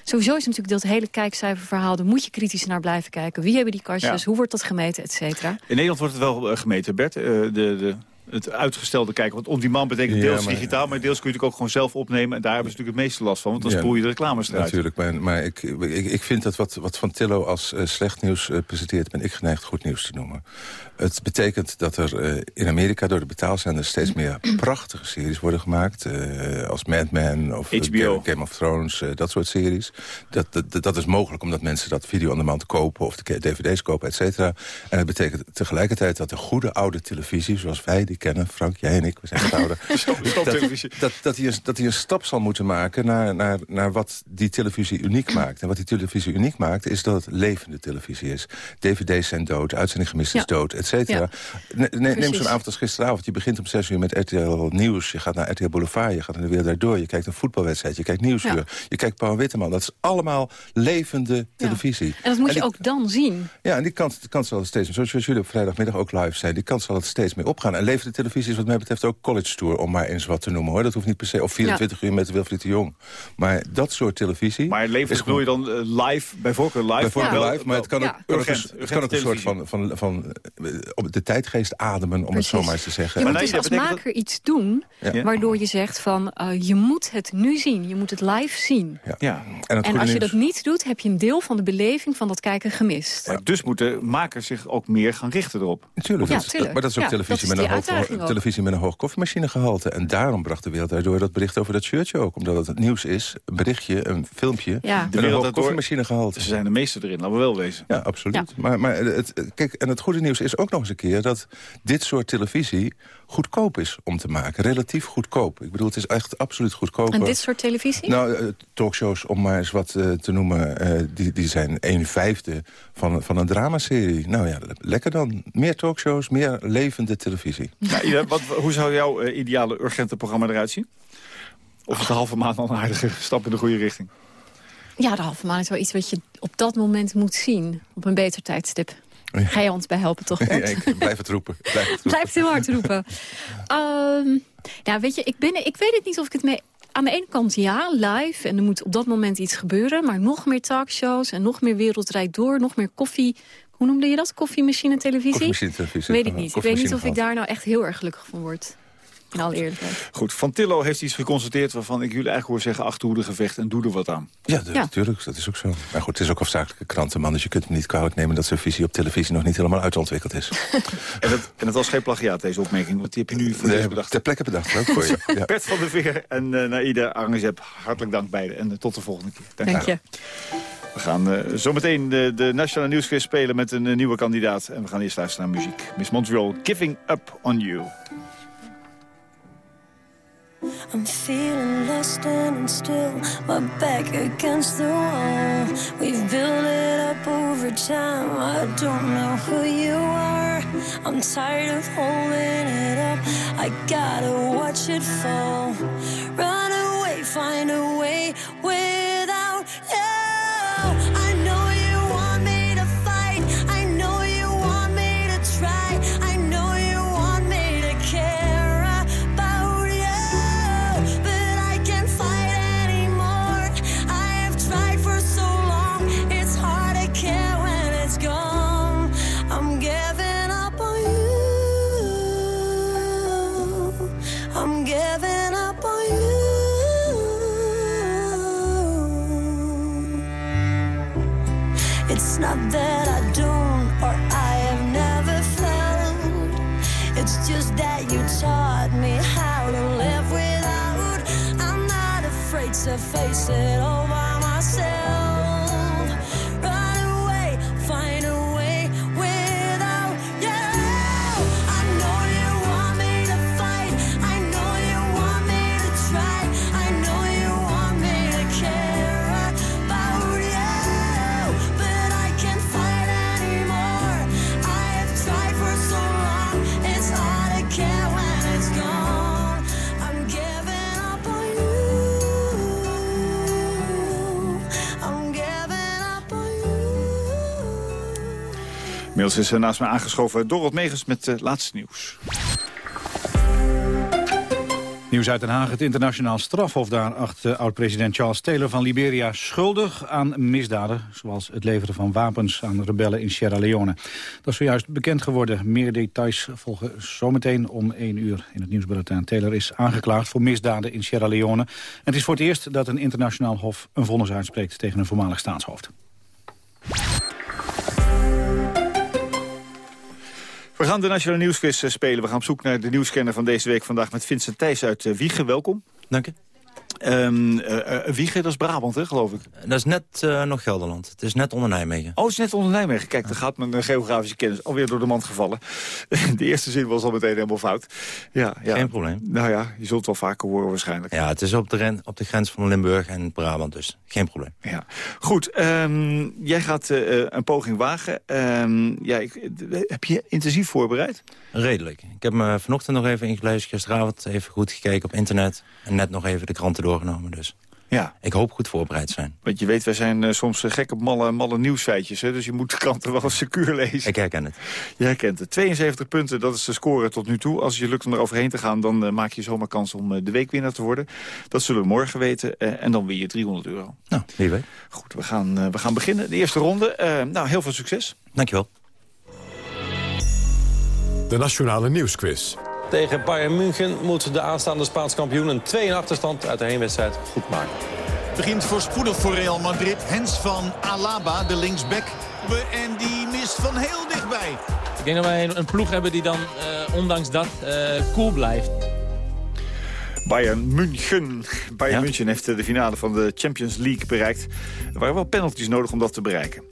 Speaker 32: Sowieso is natuurlijk dat hele kijkcijferverhaal... daar moet je kritisch naar blijven kijken. Wie hebben die kastjes?
Speaker 18: Ja.
Speaker 32: Hoe wordt dat gemeten, et cetera?
Speaker 18: In Nederland wordt het wel eh, gemeten, Bert. Eh, de, de, het uitgestelde kijken. Want on-demand betekent
Speaker 33: Ja,
Speaker 18: deels
Speaker 33: maar-
Speaker 18: digitaal... maar deels kun je natuurlijk ook gewoon zelf opnemen. En daar hebben ze natuurlijk het meeste last van. Want dan
Speaker 33: Ja,
Speaker 18: spoel je de reclames eruit.
Speaker 33: Natuurlijk, maar, maar ik, ik, ik vind dat wat, wat Van Tillo als eh, slecht nieuws presenteert... ben ik geneigd goed nieuws te noemen. Het betekent dat er eh, in Amerika door de betaalzenders... steeds meer prachtige series worden gemaakt. eh, als Mad Men of
Speaker 18: HBO.
Speaker 33: Game of Thrones, eh, dat soort series. Dat, dat, dat is mogelijk omdat mensen dat video on demand kopen... of de dvd's kopen, et cetera. En het betekent tegelijkertijd dat de goede oude televisie... zoals wij die kennen, Frank, jij en ik, we zijn wat ouder... Dat, dat, dat, hij een, dat hij een stap zal moeten maken naar, naar, naar wat die televisie uniek maakt. En wat die televisie uniek maakt, is dat het levende televisie is. DVD's zijn dood, uitzending gemist is
Speaker 32: Ja.
Speaker 33: dood, et cetera.
Speaker 32: Ja.
Speaker 33: Ne- ne- Neem zo'n avond als gisteravond. Je begint om 6 uur met RTL Nieuws. Je gaat naar RTL Boulevard, je gaat naar de wereld daardoor. Je kijkt een voetbalwedstrijd, je kijkt Nieuwsuur.
Speaker 32: Ja.
Speaker 33: Je kijkt Paul Witteman. Dat is allemaal levende televisie.
Speaker 32: En dat moet je
Speaker 33: die-
Speaker 32: ook dan zien.
Speaker 33: ja, en die kans, die kans zal het steeds, zoals jullie op vrijdagmiddag ook live zijn... die kans zal het steeds meer opgaan. En levende televisie is wat mij betreft ook college tour... om maar eens wat te noemen, hoor. Dat hoeft niet per se... of 24 uur met Wilfried de Jong. Maar dat soort televisie...
Speaker 18: Maar leven
Speaker 33: is
Speaker 18: bedoel je dan eh, live, bij voorkeur live?
Speaker 33: Bijvoorbeeld live, maar het kan ook,
Speaker 18: ja.
Speaker 33: kan ook
Speaker 18: Urgent,
Speaker 33: een, het kan ook een soort van, van, van op de tijdgeest ademen, om
Speaker 32: Precies.
Speaker 33: het zo maar eens te zeggen.
Speaker 32: Je moet dus als maker iets doen
Speaker 33: Ja.
Speaker 32: waardoor je zegt van eh, je moet het nu zien. Je moet het live zien.
Speaker 33: Ja.
Speaker 18: Ja.
Speaker 33: En,
Speaker 32: als je dat niet doet, heb je een deel van de beleving van dat kijken gemist.
Speaker 18: Maar dus moeten makers zich ook meer gaan richten erop.
Speaker 33: Natuurlijk,
Speaker 32: Ja,
Speaker 33: dat maar dat is ook
Speaker 32: Ja,
Speaker 33: televisie,
Speaker 32: dat is
Speaker 33: met hoog, televisie met een hoog koffiemachinegehalte. En daarom bracht de wereld daardoor dat bericht over dat shirtje ook. Omdat het het nieuws is, een berichtje, een filmpje...
Speaker 32: Ja.
Speaker 18: De wereld
Speaker 33: hoog
Speaker 18: daardoor-
Speaker 33: koffiemachinegehalte.
Speaker 18: Ze zijn de meeste erin, laten we wel wezen.
Speaker 33: Ja, absoluut.
Speaker 32: Ja.
Speaker 33: Maar, maar het, kijk, en het goede nieuws is ook nog eens een keer... dat dit soort televisie goedkoop is om te maken. Relatief goedkoop. Ik bedoel, het is echt absoluut goedkoop.
Speaker 32: En dit soort televisie?
Speaker 33: Nou, eh, talkshows, om maar eens wat eh, te noemen... eh, die, die zijn een vijfde van, van een dramaserie. Nou ja, lekker dan. Meer talkshows, meer levende televisie.
Speaker 18: Nou, Ida, wat, hoe zou jouw ideale urgente programma eruit zien? Of is de halve maan al een aardige stap in de goede richting?
Speaker 32: Ja, de halve maan is wel iets wat je op dat moment moet zien. Op een beter tijdstip. Ga je ons bij helpen, toch?
Speaker 33: Ja, ik blijf het roepen. Ik Blijf het roepen.
Speaker 32: Blijf het heel hard roepen. Ehm, ja, weet je, ik, ben, ik weet het niet of ik het mee... Aan de ene kant ja, live. En er moet op dat moment iets gebeuren. Maar nog meer talkshows en nog meer wereldrijd door. Nog meer koffie... Hoe noemde je dat? Koffiemachine televisie?
Speaker 33: Koffiemachine televisie.
Speaker 32: Weet ik niet. Ik weet niet of ik daar nou echt heel erg gelukkig van word. In alle eerlijkheid.
Speaker 18: Goed, Van Tillo heeft iets geconstateerd waarvan ik jullie eigenlijk hoor zeggen... achterhoedegevecht en doe er wat aan.
Speaker 33: Ja, dat-
Speaker 32: Ja.
Speaker 33: natuurlijk. Dat is ook zo. Maar goed, het is ook hoofdzakelijk een krantenman. Dus je kunt hem niet kwalijk nemen dat zijn visie op televisie nog niet helemaal uitontwikkeld is.
Speaker 18: En het, en het was geen plagiaat, deze opmerking. Want die heb je nu voor
Speaker 33: Nee,
Speaker 18: deze bedacht.
Speaker 33: ter plekke bedacht, ook voor je. Ja.
Speaker 18: Bert van der Veer en uh, Naida Aranjep, hartelijk dank beiden. En eh, tot de volgende keer.
Speaker 32: Dank je.
Speaker 18: We gaan eh, zometeen de, de Nationale Nieuwsquiz spelen met een eh, nieuwe kandidaat. En we gaan eerst luisteren naar muziek. Miss Montreal, Giving Up On You.
Speaker 35: I'm feeling lost and still, my back against the wall. We've built it up over time. I don't know who you are. I'm tired of holding it up. I gotta watch it fall. Run away, find a way without face it all by
Speaker 18: Inmiddels is er naast mij aangeschoven Dorot Megens met het laatste nieuws. Nieuws uit Den Haag. Het internationaal strafhof daar acht eh, oud-president Charles Taylor van Liberia schuldig aan misdaden. Zoals het leveren van wapens aan rebellen in Sierra Leone. Dat is zojuist bekend geworden. Meer details volgen zometeen om 1 uur in het nieuwsbulletin. Taylor is aangeklaagd voor misdaden in Sierra Leone. Het is voor het eerst dat een internationaal hof een vonnis uitspreekt tegen een voormalig staatshoofd. We gaan de Nationale Nieuwsquiz eh, spelen. We gaan op zoek naar de nieuwscanner van deze week vandaag met Vincent Thijs uit eh, Wiegen. Welkom.
Speaker 36: Dank je.
Speaker 18: Ehm, eh, eh, Wiegen, dat is Brabant, hè, geloof ik?
Speaker 36: Dat is net eh, nog Gelderland. Het is net onder Nijmegen.
Speaker 18: Oh, het is net onder Nijmegen. Kijk, daar gaat mijn eh, geografische kennis alweer door de mand gevallen. De eerste zin was al meteen helemaal fout. Ja, ja.
Speaker 36: Geen probleem.
Speaker 18: Nou ja, je zult het wel vaker horen waarschijnlijk.
Speaker 36: Ja, het is op de, ren- op de grens van Limburg en Brabant, dus geen probleem.
Speaker 18: Ja. Goed, ehm, jij gaat eh, eh, een poging wagen. Ehm, ja, ik, eh, heb je intensief voorbereid?
Speaker 36: Redelijk. Ik heb me vanochtend nog even ingelezen, gisteravond even goed gekeken op internet. En net nog even de kranten doorgenomen, dus
Speaker 18: Ja.
Speaker 36: ik hoop goed voorbereid zijn.
Speaker 18: Want je weet, wij zijn eh, soms eh, gek op malle, malle nieuwsfeitjes. Hè? Dus je moet de kranten wel secuur lezen.
Speaker 36: Ik herken het.
Speaker 18: Je herkent het. 72 punten, dat is de score tot nu toe. Als het je lukt om er overheen te gaan, dan eh, maak je zomaar kans om de weekwinnaar te worden. Dat zullen we morgen weten. eh, en dan win je 300 euro.
Speaker 36: Nou, wie weet.
Speaker 18: Goed, we gaan, eh, we gaan beginnen. De eerste ronde. Nou, heel veel succes.
Speaker 36: Dankjewel.
Speaker 1: De Nationale Nieuwsquiz.
Speaker 37: Tegen Bayern München moet de aanstaande Spaans kampioen een 2 in achterstand uit de heenwedstrijd goed maken.
Speaker 38: Begint voorspoedig voor Real Madrid. Hens van Alaba, de linksback. En die mist van heel dichtbij.
Speaker 39: Ik denk dat wij een, ploeg hebben die dan, eh, ondanks dat, eh, cool blijft.
Speaker 18: Bayern München. Bayern München heeft eh, de finale van de Champions League bereikt. Er waren wel penalties nodig om dat te bereiken.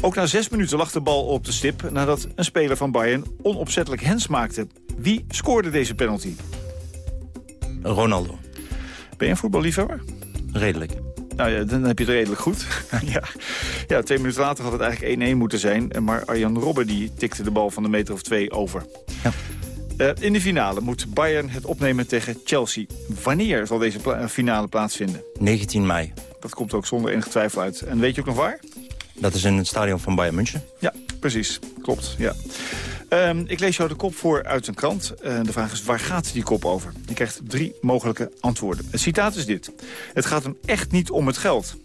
Speaker 18: Ook na zes minuten lag de bal op de stip... nadat een speler van Bayern onopzettelijk hens maakte. Wie scoorde deze penalty?
Speaker 36: Ronaldo.
Speaker 18: Ben je een voetballiefhebber?
Speaker 36: Redelijk.
Speaker 18: Nou ja, dan heb je het redelijk goed. ja. ja, twee minuten later had het eigenlijk 1-1 moeten zijn. Maar Arjan Robben die tikte de bal van een meter of twee over.
Speaker 36: Ja.
Speaker 18: Eh, in de finale moet Bayern het opnemen tegen Chelsea. Wanneer zal deze pla- finale plaatsvinden?
Speaker 36: 19 mei.
Speaker 18: Dat komt ook zonder enige twijfel uit. En weet je ook nog waar?
Speaker 36: Dat is in het stadion van Bayern München.
Speaker 18: Ja, precies. Klopt, ja. Ehm, ik lees jou de kop voor uit een krant. Eh, de vraag is, waar gaat die kop over? Je krijgt drie mogelijke antwoorden. Het citaat is dit. Het gaat hem echt niet om het geld.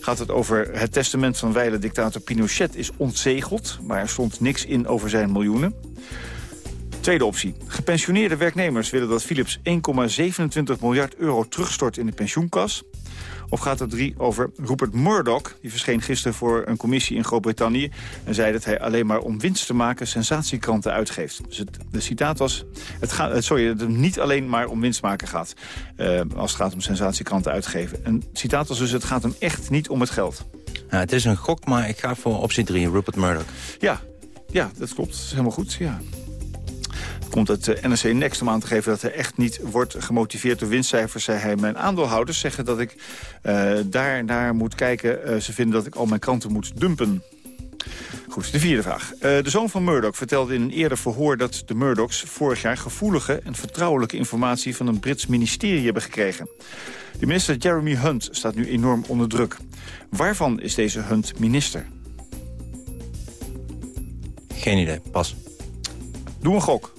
Speaker 18: Gaat het over het testament van wijle dictator Pinochet is ontzegeld... maar er stond niks in over zijn miljoenen. Tweede optie. Gepensioneerde werknemers willen dat Philips 1,27 miljard euro terugstort in de pensioenkas. Of gaat het drie over Rupert Murdoch? Die verscheen gisteren voor een commissie in Groot-Brittannië... en zei dat hij alleen maar om winst te maken sensatiekranten uitgeeft. Dus het de citaat was, het gaat, eh, sorry, dat het niet alleen maar om winst maken gaat... eh, als het gaat om sensatiekranten uitgeven. Een citaat was dus, het gaat hem echt niet om het geld.
Speaker 36: Ja, het is een gok, maar ik ga voor optie 3, Rupert Murdoch.
Speaker 18: Ja, ja dat klopt. Dat is helemaal goed, ja. Komt het eh, NRC Next om aan te geven dat hij echt niet wordt gemotiveerd door winstcijfers. Zei hij, mijn aandeelhouders zeggen dat ik eh daar naar moet kijken. Eh, ze vinden dat ik al mijn kranten moet dumpen. Goed, de vierde vraag. De zoon van Murdoch vertelde in een eerder verhoor dat de Murdochs vorig jaar gevoelige en vertrouwelijke informatie van een Brits ministerie hebben gekregen. De minister Jeremy Hunt staat nu enorm onder druk. Waarvan is deze Hunt minister?
Speaker 36: Geen idee, pas.
Speaker 18: Doe een gok.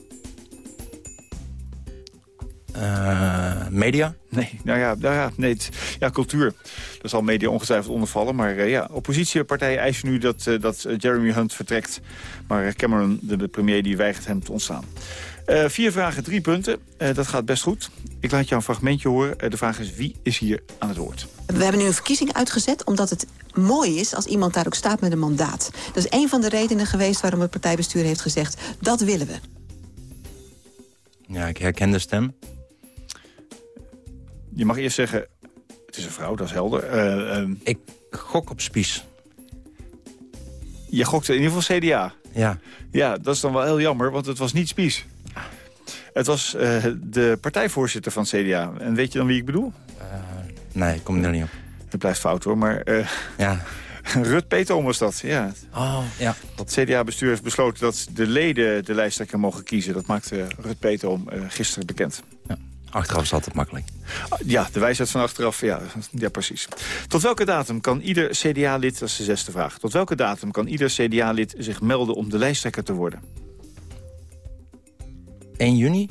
Speaker 36: Eh, media?
Speaker 18: Nee, nou ja, nou ja, nee het- ja, cultuur. Daar zal media ongetwijfeld ondervallen. Maar eh, ja, oppositiepartijen eisen nu dat, eh, dat Jeremy Hunt vertrekt. Maar Cameron, de, de premier, die weigert hem te ontstaan. Eh, vier vragen, drie punten. Eh, dat gaat best goed. Ik laat jou een fragmentje horen. De vraag is, wie is hier aan het woord?
Speaker 40: We hebben nu een verkiezing uitgezet omdat het mooi is als iemand daar ook staat met een mandaat. Dat is een van de redenen geweest waarom het partijbestuur heeft gezegd... dat willen we.
Speaker 36: Ja, ik herken de stem.
Speaker 18: Je mag eerst zeggen, het is een vrouw, dat is helder. Eh, ehm,
Speaker 36: ik gok op Spies.
Speaker 18: Je gokte in ieder geval CDA.
Speaker 36: Ja.
Speaker 18: Ja, dat is dan wel heel jammer, want het was niet Spies. Het was eh, de partijvoorzitter van CDA. En weet je dan wie ik bedoel?
Speaker 36: Nee, ik kom er niet op.
Speaker 18: Het blijft fout hoor, maar... eh,
Speaker 36: Ja.
Speaker 18: Rut Peetoom was dat, ja.
Speaker 36: Oh, ja.
Speaker 18: Het CDA-bestuur heeft besloten dat de leden de lijsttrekker mogen kiezen. Dat maakte Rut Peetoom eh, gisteren bekend.
Speaker 36: Achteraf is altijd makkelijk.
Speaker 18: Ja, de wijsheid van achteraf, ja, ja precies. Tot welke datum kan ieder CDA-lid, dat is de zesde vraag... tot welke datum kan ieder CDA-lid zich melden om de lijsttrekker te worden?
Speaker 36: 1 juni?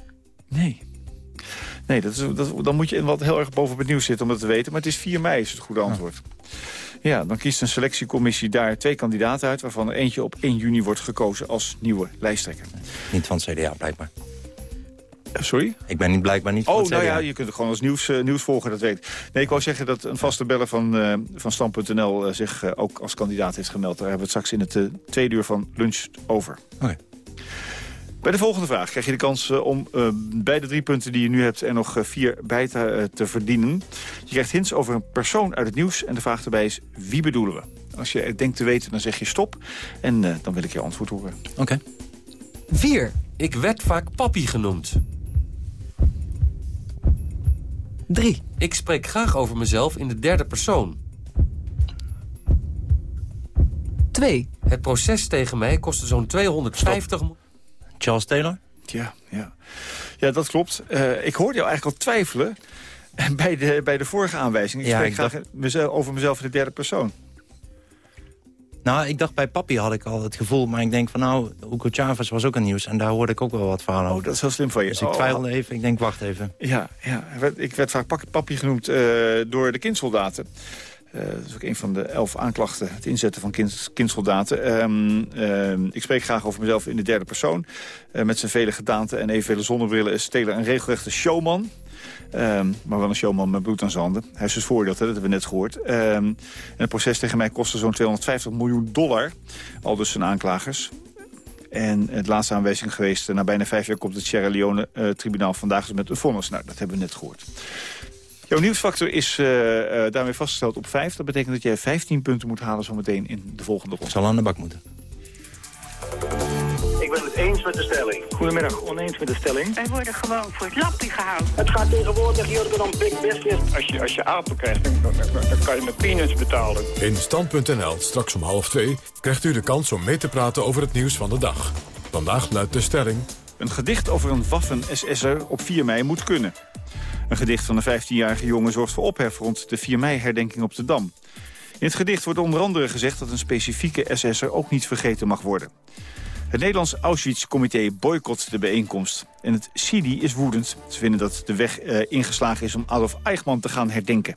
Speaker 18: Nee. Nee, dat is, dat, dan moet je wat heel erg boven op het nieuws zitten om dat te weten. Maar het is 4 mei is het goede antwoord. Ja, dan kiest een selectiecommissie daar twee kandidaten uit... waarvan er eentje op 1 juni wordt gekozen als nieuwe lijsttrekker.
Speaker 36: Niet van het CDA, blijkbaar.
Speaker 18: Eh, Sorry?
Speaker 36: Ik ben niet blijkbaar niet
Speaker 18: Oh, nou ja, je kunt het gewoon als nieuws, eh, nieuws volgen, dat weet ik. Nee, ik wou zeggen dat een vaste beller van, eh van Stam.nl zich ook als kandidaat heeft gemeld. Daar hebben we het straks in het tweede uur van lunch over.
Speaker 36: Oké.
Speaker 18: Bij de volgende vraag krijg je de kans om eh, bij de drie punten die je nu hebt... er nog vier bij te, te verdienen. Je krijgt hints over een persoon uit het nieuws. En de vraag erbij is, wie bedoelen we? Als je het denkt te weten, dan zeg je stop. En eh, dan wil ik je antwoord horen.
Speaker 36: Oké.
Speaker 41: 4. Ik werd vaak papi genoemd. 3. Ik spreek graag over mezelf in de derde persoon. 2. Het proces tegen mij kostte zo'n 250... mo-
Speaker 36: Charles Taylor?
Speaker 18: Ja, ja. ja dat klopt. Eh, ik hoorde jou eigenlijk al twijfelen bij de, bij de vorige aanwijzing. Ik
Speaker 36: Ja,
Speaker 18: spreek
Speaker 36: ik
Speaker 18: graag
Speaker 36: dacht-
Speaker 18: mezelf, over mezelf in de derde persoon.
Speaker 36: Nou, ik dacht bij papi had ik al het gevoel, maar ik denk van nou, Hugo Chavez was ook een nieuws en daar hoorde ik ook wel wat van over.
Speaker 18: Oh, dat is heel slim van je.
Speaker 36: Dus ik
Speaker 18: Oh.
Speaker 36: twijfelde even, ik denk wacht even.
Speaker 18: Ja, ja. Ik werd- vaak papi genoemd eh, door de kindsoldaten. Eh, dat is ook een van de elf aanklachten, het inzetten van kind, kindsoldaten. Ehm, ehm, ik spreek graag over mezelf in de derde persoon. Eh, met zijn vele gedaanten en evenvele zonnebrillen is Taylor een regelrechte showman. Ehm, maar wel een showman met bloed aan zijn handen. Hij is dus veroordeeld, hè, dat hebben we net gehoord. Ehm, en het proces tegen mij kostte zo'n 250 miljoen dollar. Al dus zijn aanklagers. En het laatste aanwijzing geweest, eh, na bijna vijf jaar komt het Sierra Leone-tribunaal vandaag dus met een vonnis. Nou, dat hebben we net gehoord. Jouw nieuwsfactor is eh, eh, daarmee vastgesteld op 5. Dat betekent dat jij 15 punten moet halen zometeen in de volgende ronde.
Speaker 36: Zal aan de bak moeten.
Speaker 42: Ik ben het eens met de stelling.
Speaker 43: Goedemiddag, oneens met de stelling.
Speaker 42: Wij worden gewoon voor het lappie gehouden. Het gaat tegenwoordig hier dan big business.
Speaker 43: Als je, als je apen krijgt, dan, dan, dan- dan kan je met peanuts betalen.
Speaker 1: In Stand.nl, straks om half twee, krijgt u de kans om mee te praten over het nieuws van de dag. Vandaag luidt de stelling...
Speaker 18: Een gedicht over een waffen-SS'er op 4 mei moet kunnen. Een gedicht van een 15-jarige jongen zorgt voor ophef rond de 4 mei-herdenking op de Dam. In het gedicht wordt onder andere gezegd dat een specifieke SS'er ook niet vergeten mag worden. Het Nederlands Auschwitz-comité boycott de bijeenkomst. En het CIDI is woedend. Ze vinden dat de weg eh, ingeslagen is om Adolf Eichmann te gaan herdenken.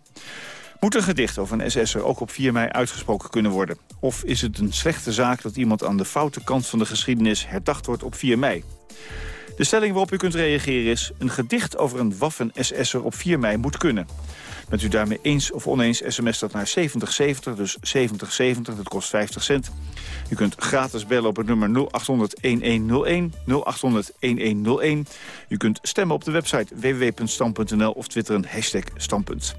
Speaker 18: Moet een gedicht over een SS'er ook op 4 mei uitgesproken kunnen worden? Of is het een slechte zaak dat iemand aan de foute kant van de geschiedenis herdacht wordt op 4 mei? De stelling waarop u kunt reageren is... een gedicht over een waffen-SS'er op 4 mei moet kunnen. Bent u daarmee eens of oneens, sms dat naar 7070, dus 7070, dat kost 50 cent. U kunt gratis bellen op het nummer 0800-1101, 0800-1101. U kunt stemmen op de website www.stam.nl of twitteren hashtag standpunt.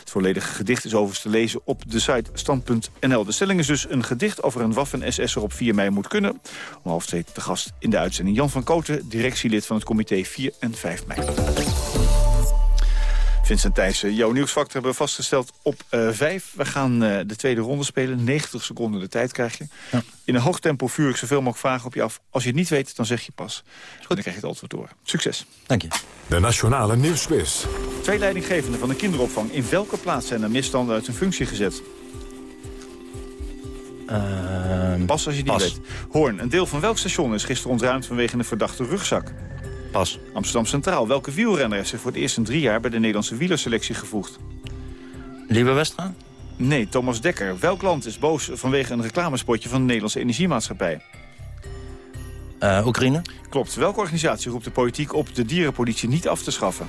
Speaker 18: Het volledige gedicht is overigens te lezen op de site stand.nl. De stelling is dus een gedicht over een waffen-SS'er op 4 mei moet kunnen. Om half te gast in de uitzending. Jan van Koten, directielid van het comité 4 en 5 mei. Vincent Thijssen, jouw nieuwsfactor hebben we vastgesteld op uh, vijf. We gaan uh, de tweede ronde spelen. 90 seconden de tijd krijg je. Ja. In een hoog tempo vuur ik zoveel mogelijk vragen op je af. Als je het niet weet, dan zeg je pas. Goed. Dan krijg je het antwoord door. Succes.
Speaker 34: Dank je.
Speaker 1: De Nationale Nieuwsquiz.
Speaker 18: Twee leidinggevenden van de kinderopvang. In welke plaats zijn er misstanden uit hun functie gezet?
Speaker 34: Uh,
Speaker 18: pas als je die
Speaker 34: pas.
Speaker 18: weet. Hoorn, een deel van welk station is gisteren ontruimd vanwege een verdachte rugzak?
Speaker 34: Pas.
Speaker 18: Amsterdam Centraal. Welke wielrenner heeft zich voor het eerst in drie jaar bij de Nederlandse wielerselectie gevoegd?
Speaker 34: Lieve Westra?
Speaker 18: Nee, Thomas Dekker. Welk land is boos vanwege een reclamespotje van de Nederlandse Energiemaatschappij?
Speaker 34: Uh, Oekraïne?
Speaker 18: Klopt. Welke organisatie roept de politiek op de dierenpolitie niet af te schaffen?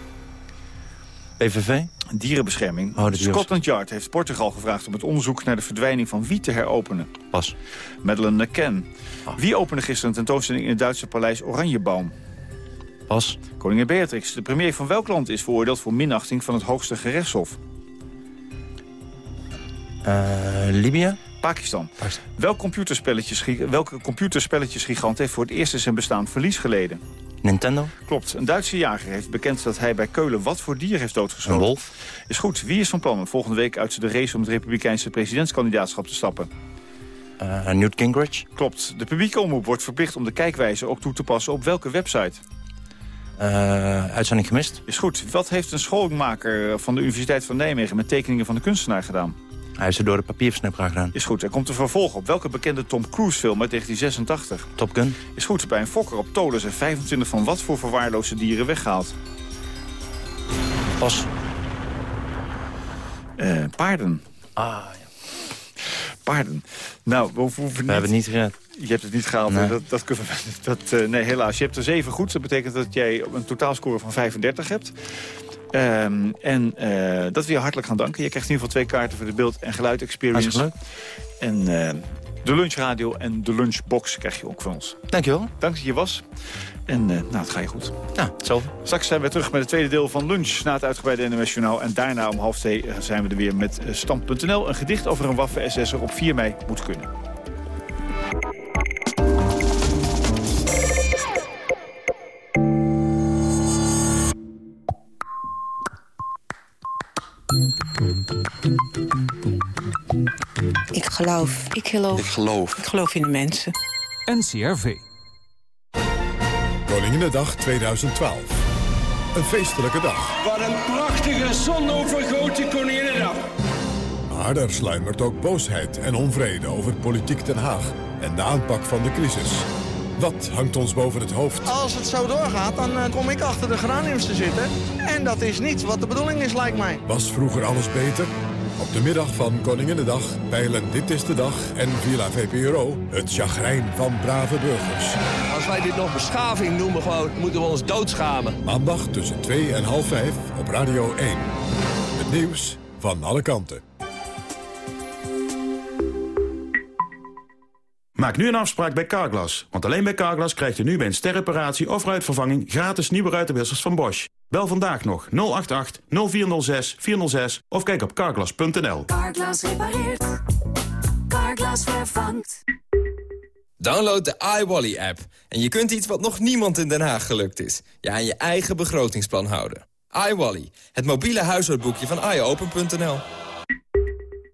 Speaker 34: PVV?
Speaker 18: Dierenbescherming.
Speaker 34: Oh.
Speaker 18: Scotland Yard heeft Portugal gevraagd om het onderzoek naar de verdwijning van wie te heropenen.
Speaker 34: Pas.
Speaker 18: Madeleine McCann. Oh. Wie opende gisteren een tentoonstelling in het Duitse paleis Oranjebaum?
Speaker 34: Pas.
Speaker 18: Koningin Beatrix. De premier van welk land is veroordeeld voor minachting van het hoogste gerechtshof?
Speaker 34: Uh, Libië?
Speaker 18: Pakistan. Pakistan. Welk computerspelletjesgigant, welke computerspelletjesgigant heeft voor het eerst in zijn bestaan verlies geleden?
Speaker 34: Nintendo?
Speaker 18: Klopt. Een Duitse jager heeft bekend dat hij bij Keulen wat voor dier heeft doodgeschoten.
Speaker 34: Een wolf?
Speaker 18: Is goed. Wie is van plan om volgende week uit de race om het republikeinse presidentskandidaatschap te stappen?
Speaker 34: Uh, Newt Gingrich?
Speaker 18: Klopt. De publieke omroep wordt verplicht om de kijkwijze ook toe te passen op welke website?
Speaker 34: Uh, uitzending gemist.
Speaker 18: Is goed. Wat heeft een schoolmaker van de Universiteit van Nijmegen met tekeningen van de kunstenaar gedaan?
Speaker 34: Hij heeft ze door de papierversnipperaar gedaan.
Speaker 18: Is goed. Er komt een vervolg op. Welke bekende Tom Cruise film uit 1986?
Speaker 34: Top Gun.
Speaker 18: Is goed. Bij een fokker op Tolen zijn 25 van wat voor verwaarloosde dieren weggehaald?
Speaker 34: Pas.
Speaker 18: Uh, paarden.
Speaker 34: Ah, ja.
Speaker 18: Paarden. Nou, we, hoeven niet...
Speaker 34: we hebben het niet gered.
Speaker 18: Je hebt het niet gehaald.
Speaker 34: Nee.
Speaker 18: Dat, dat, dat, uh, nee, helaas. Je hebt er zeven goed. Dat betekent dat jij een totaalscore van 35 hebt. Um, en uh, dat we je hartelijk gaan danken. Je krijgt in ieder geval twee kaarten voor de beeld- en geluid-experience. En uh, de lunchradio en de lunchbox krijg je ook van ons.
Speaker 34: Dankjewel.
Speaker 18: Dank dat je was. En uh, nou, het gaat je goed.
Speaker 34: Ja, hetzelfde.
Speaker 18: Straks zijn we terug met het tweede deel van lunch na het uitgebreide NMS Journaal. En daarna om half twee zijn we er weer met Stand.nl. Een gedicht over een waffen-SS'er op 4 mei moet kunnen.
Speaker 44: Ik geloof. Ik geloof.
Speaker 45: Ik geloof.
Speaker 44: Ik geloof in de mensen.
Speaker 46: NCRV.
Speaker 1: Koninginnedag 2012. Een feestelijke dag.
Speaker 42: Wat een prachtige zonovergoten Koninginnedag.
Speaker 1: Maar er sluimert ook boosheid en onvrede over politiek Den Haag en de aanpak van de crisis. Wat hangt ons boven het hoofd?
Speaker 47: Als het zo doorgaat, dan uh, kom ik achter de geraniums te zitten. En dat is niet wat de bedoeling is, lijkt mij.
Speaker 1: Was vroeger alles beter? Op de middag van Koninginnedag peilen Dit is de Dag en Villa VPRO het chagrijn van brave burgers.
Speaker 41: Als wij dit nog beschaving noemen, gewoon, moeten we ons doodschamen.
Speaker 1: Maandag tussen 2 en half 5 op Radio 1. Het nieuws van alle kanten.
Speaker 48: Maak nu een afspraak bij Carglass. Want alleen bij Carglass krijgt u nu bij een sterreparatie of ruitvervanging... gratis nieuwe ruitenwissers van Bosch. Bel vandaag nog 088 0406 406 of kijk op carglass.nl.
Speaker 35: Carglass repareert. Carglass vervangt.
Speaker 30: Download de iWally app en je kunt iets wat nog niemand in Den Haag gelukt is. Je aan je eigen begrotingsplan houden. iWally, het mobiele huishoudboekje van iOpen.nl.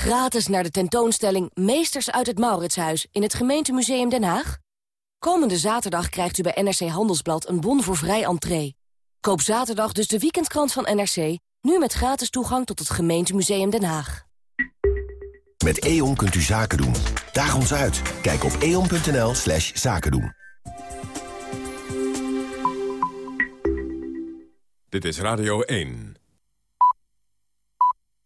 Speaker 49: Gratis naar de tentoonstelling Meesters uit het Mauritshuis in het Gemeentemuseum Den Haag? Komende zaterdag krijgt u bij NRC Handelsblad een bon voor vrij entree. Koop zaterdag dus de weekendkrant van NRC, nu met gratis toegang tot het Gemeentemuseum Den Haag.
Speaker 45: Met E.ON kunt u zaken doen. Daag ons uit. Kijk op eon.nl slash zaken doen.
Speaker 1: Dit is Radio 1.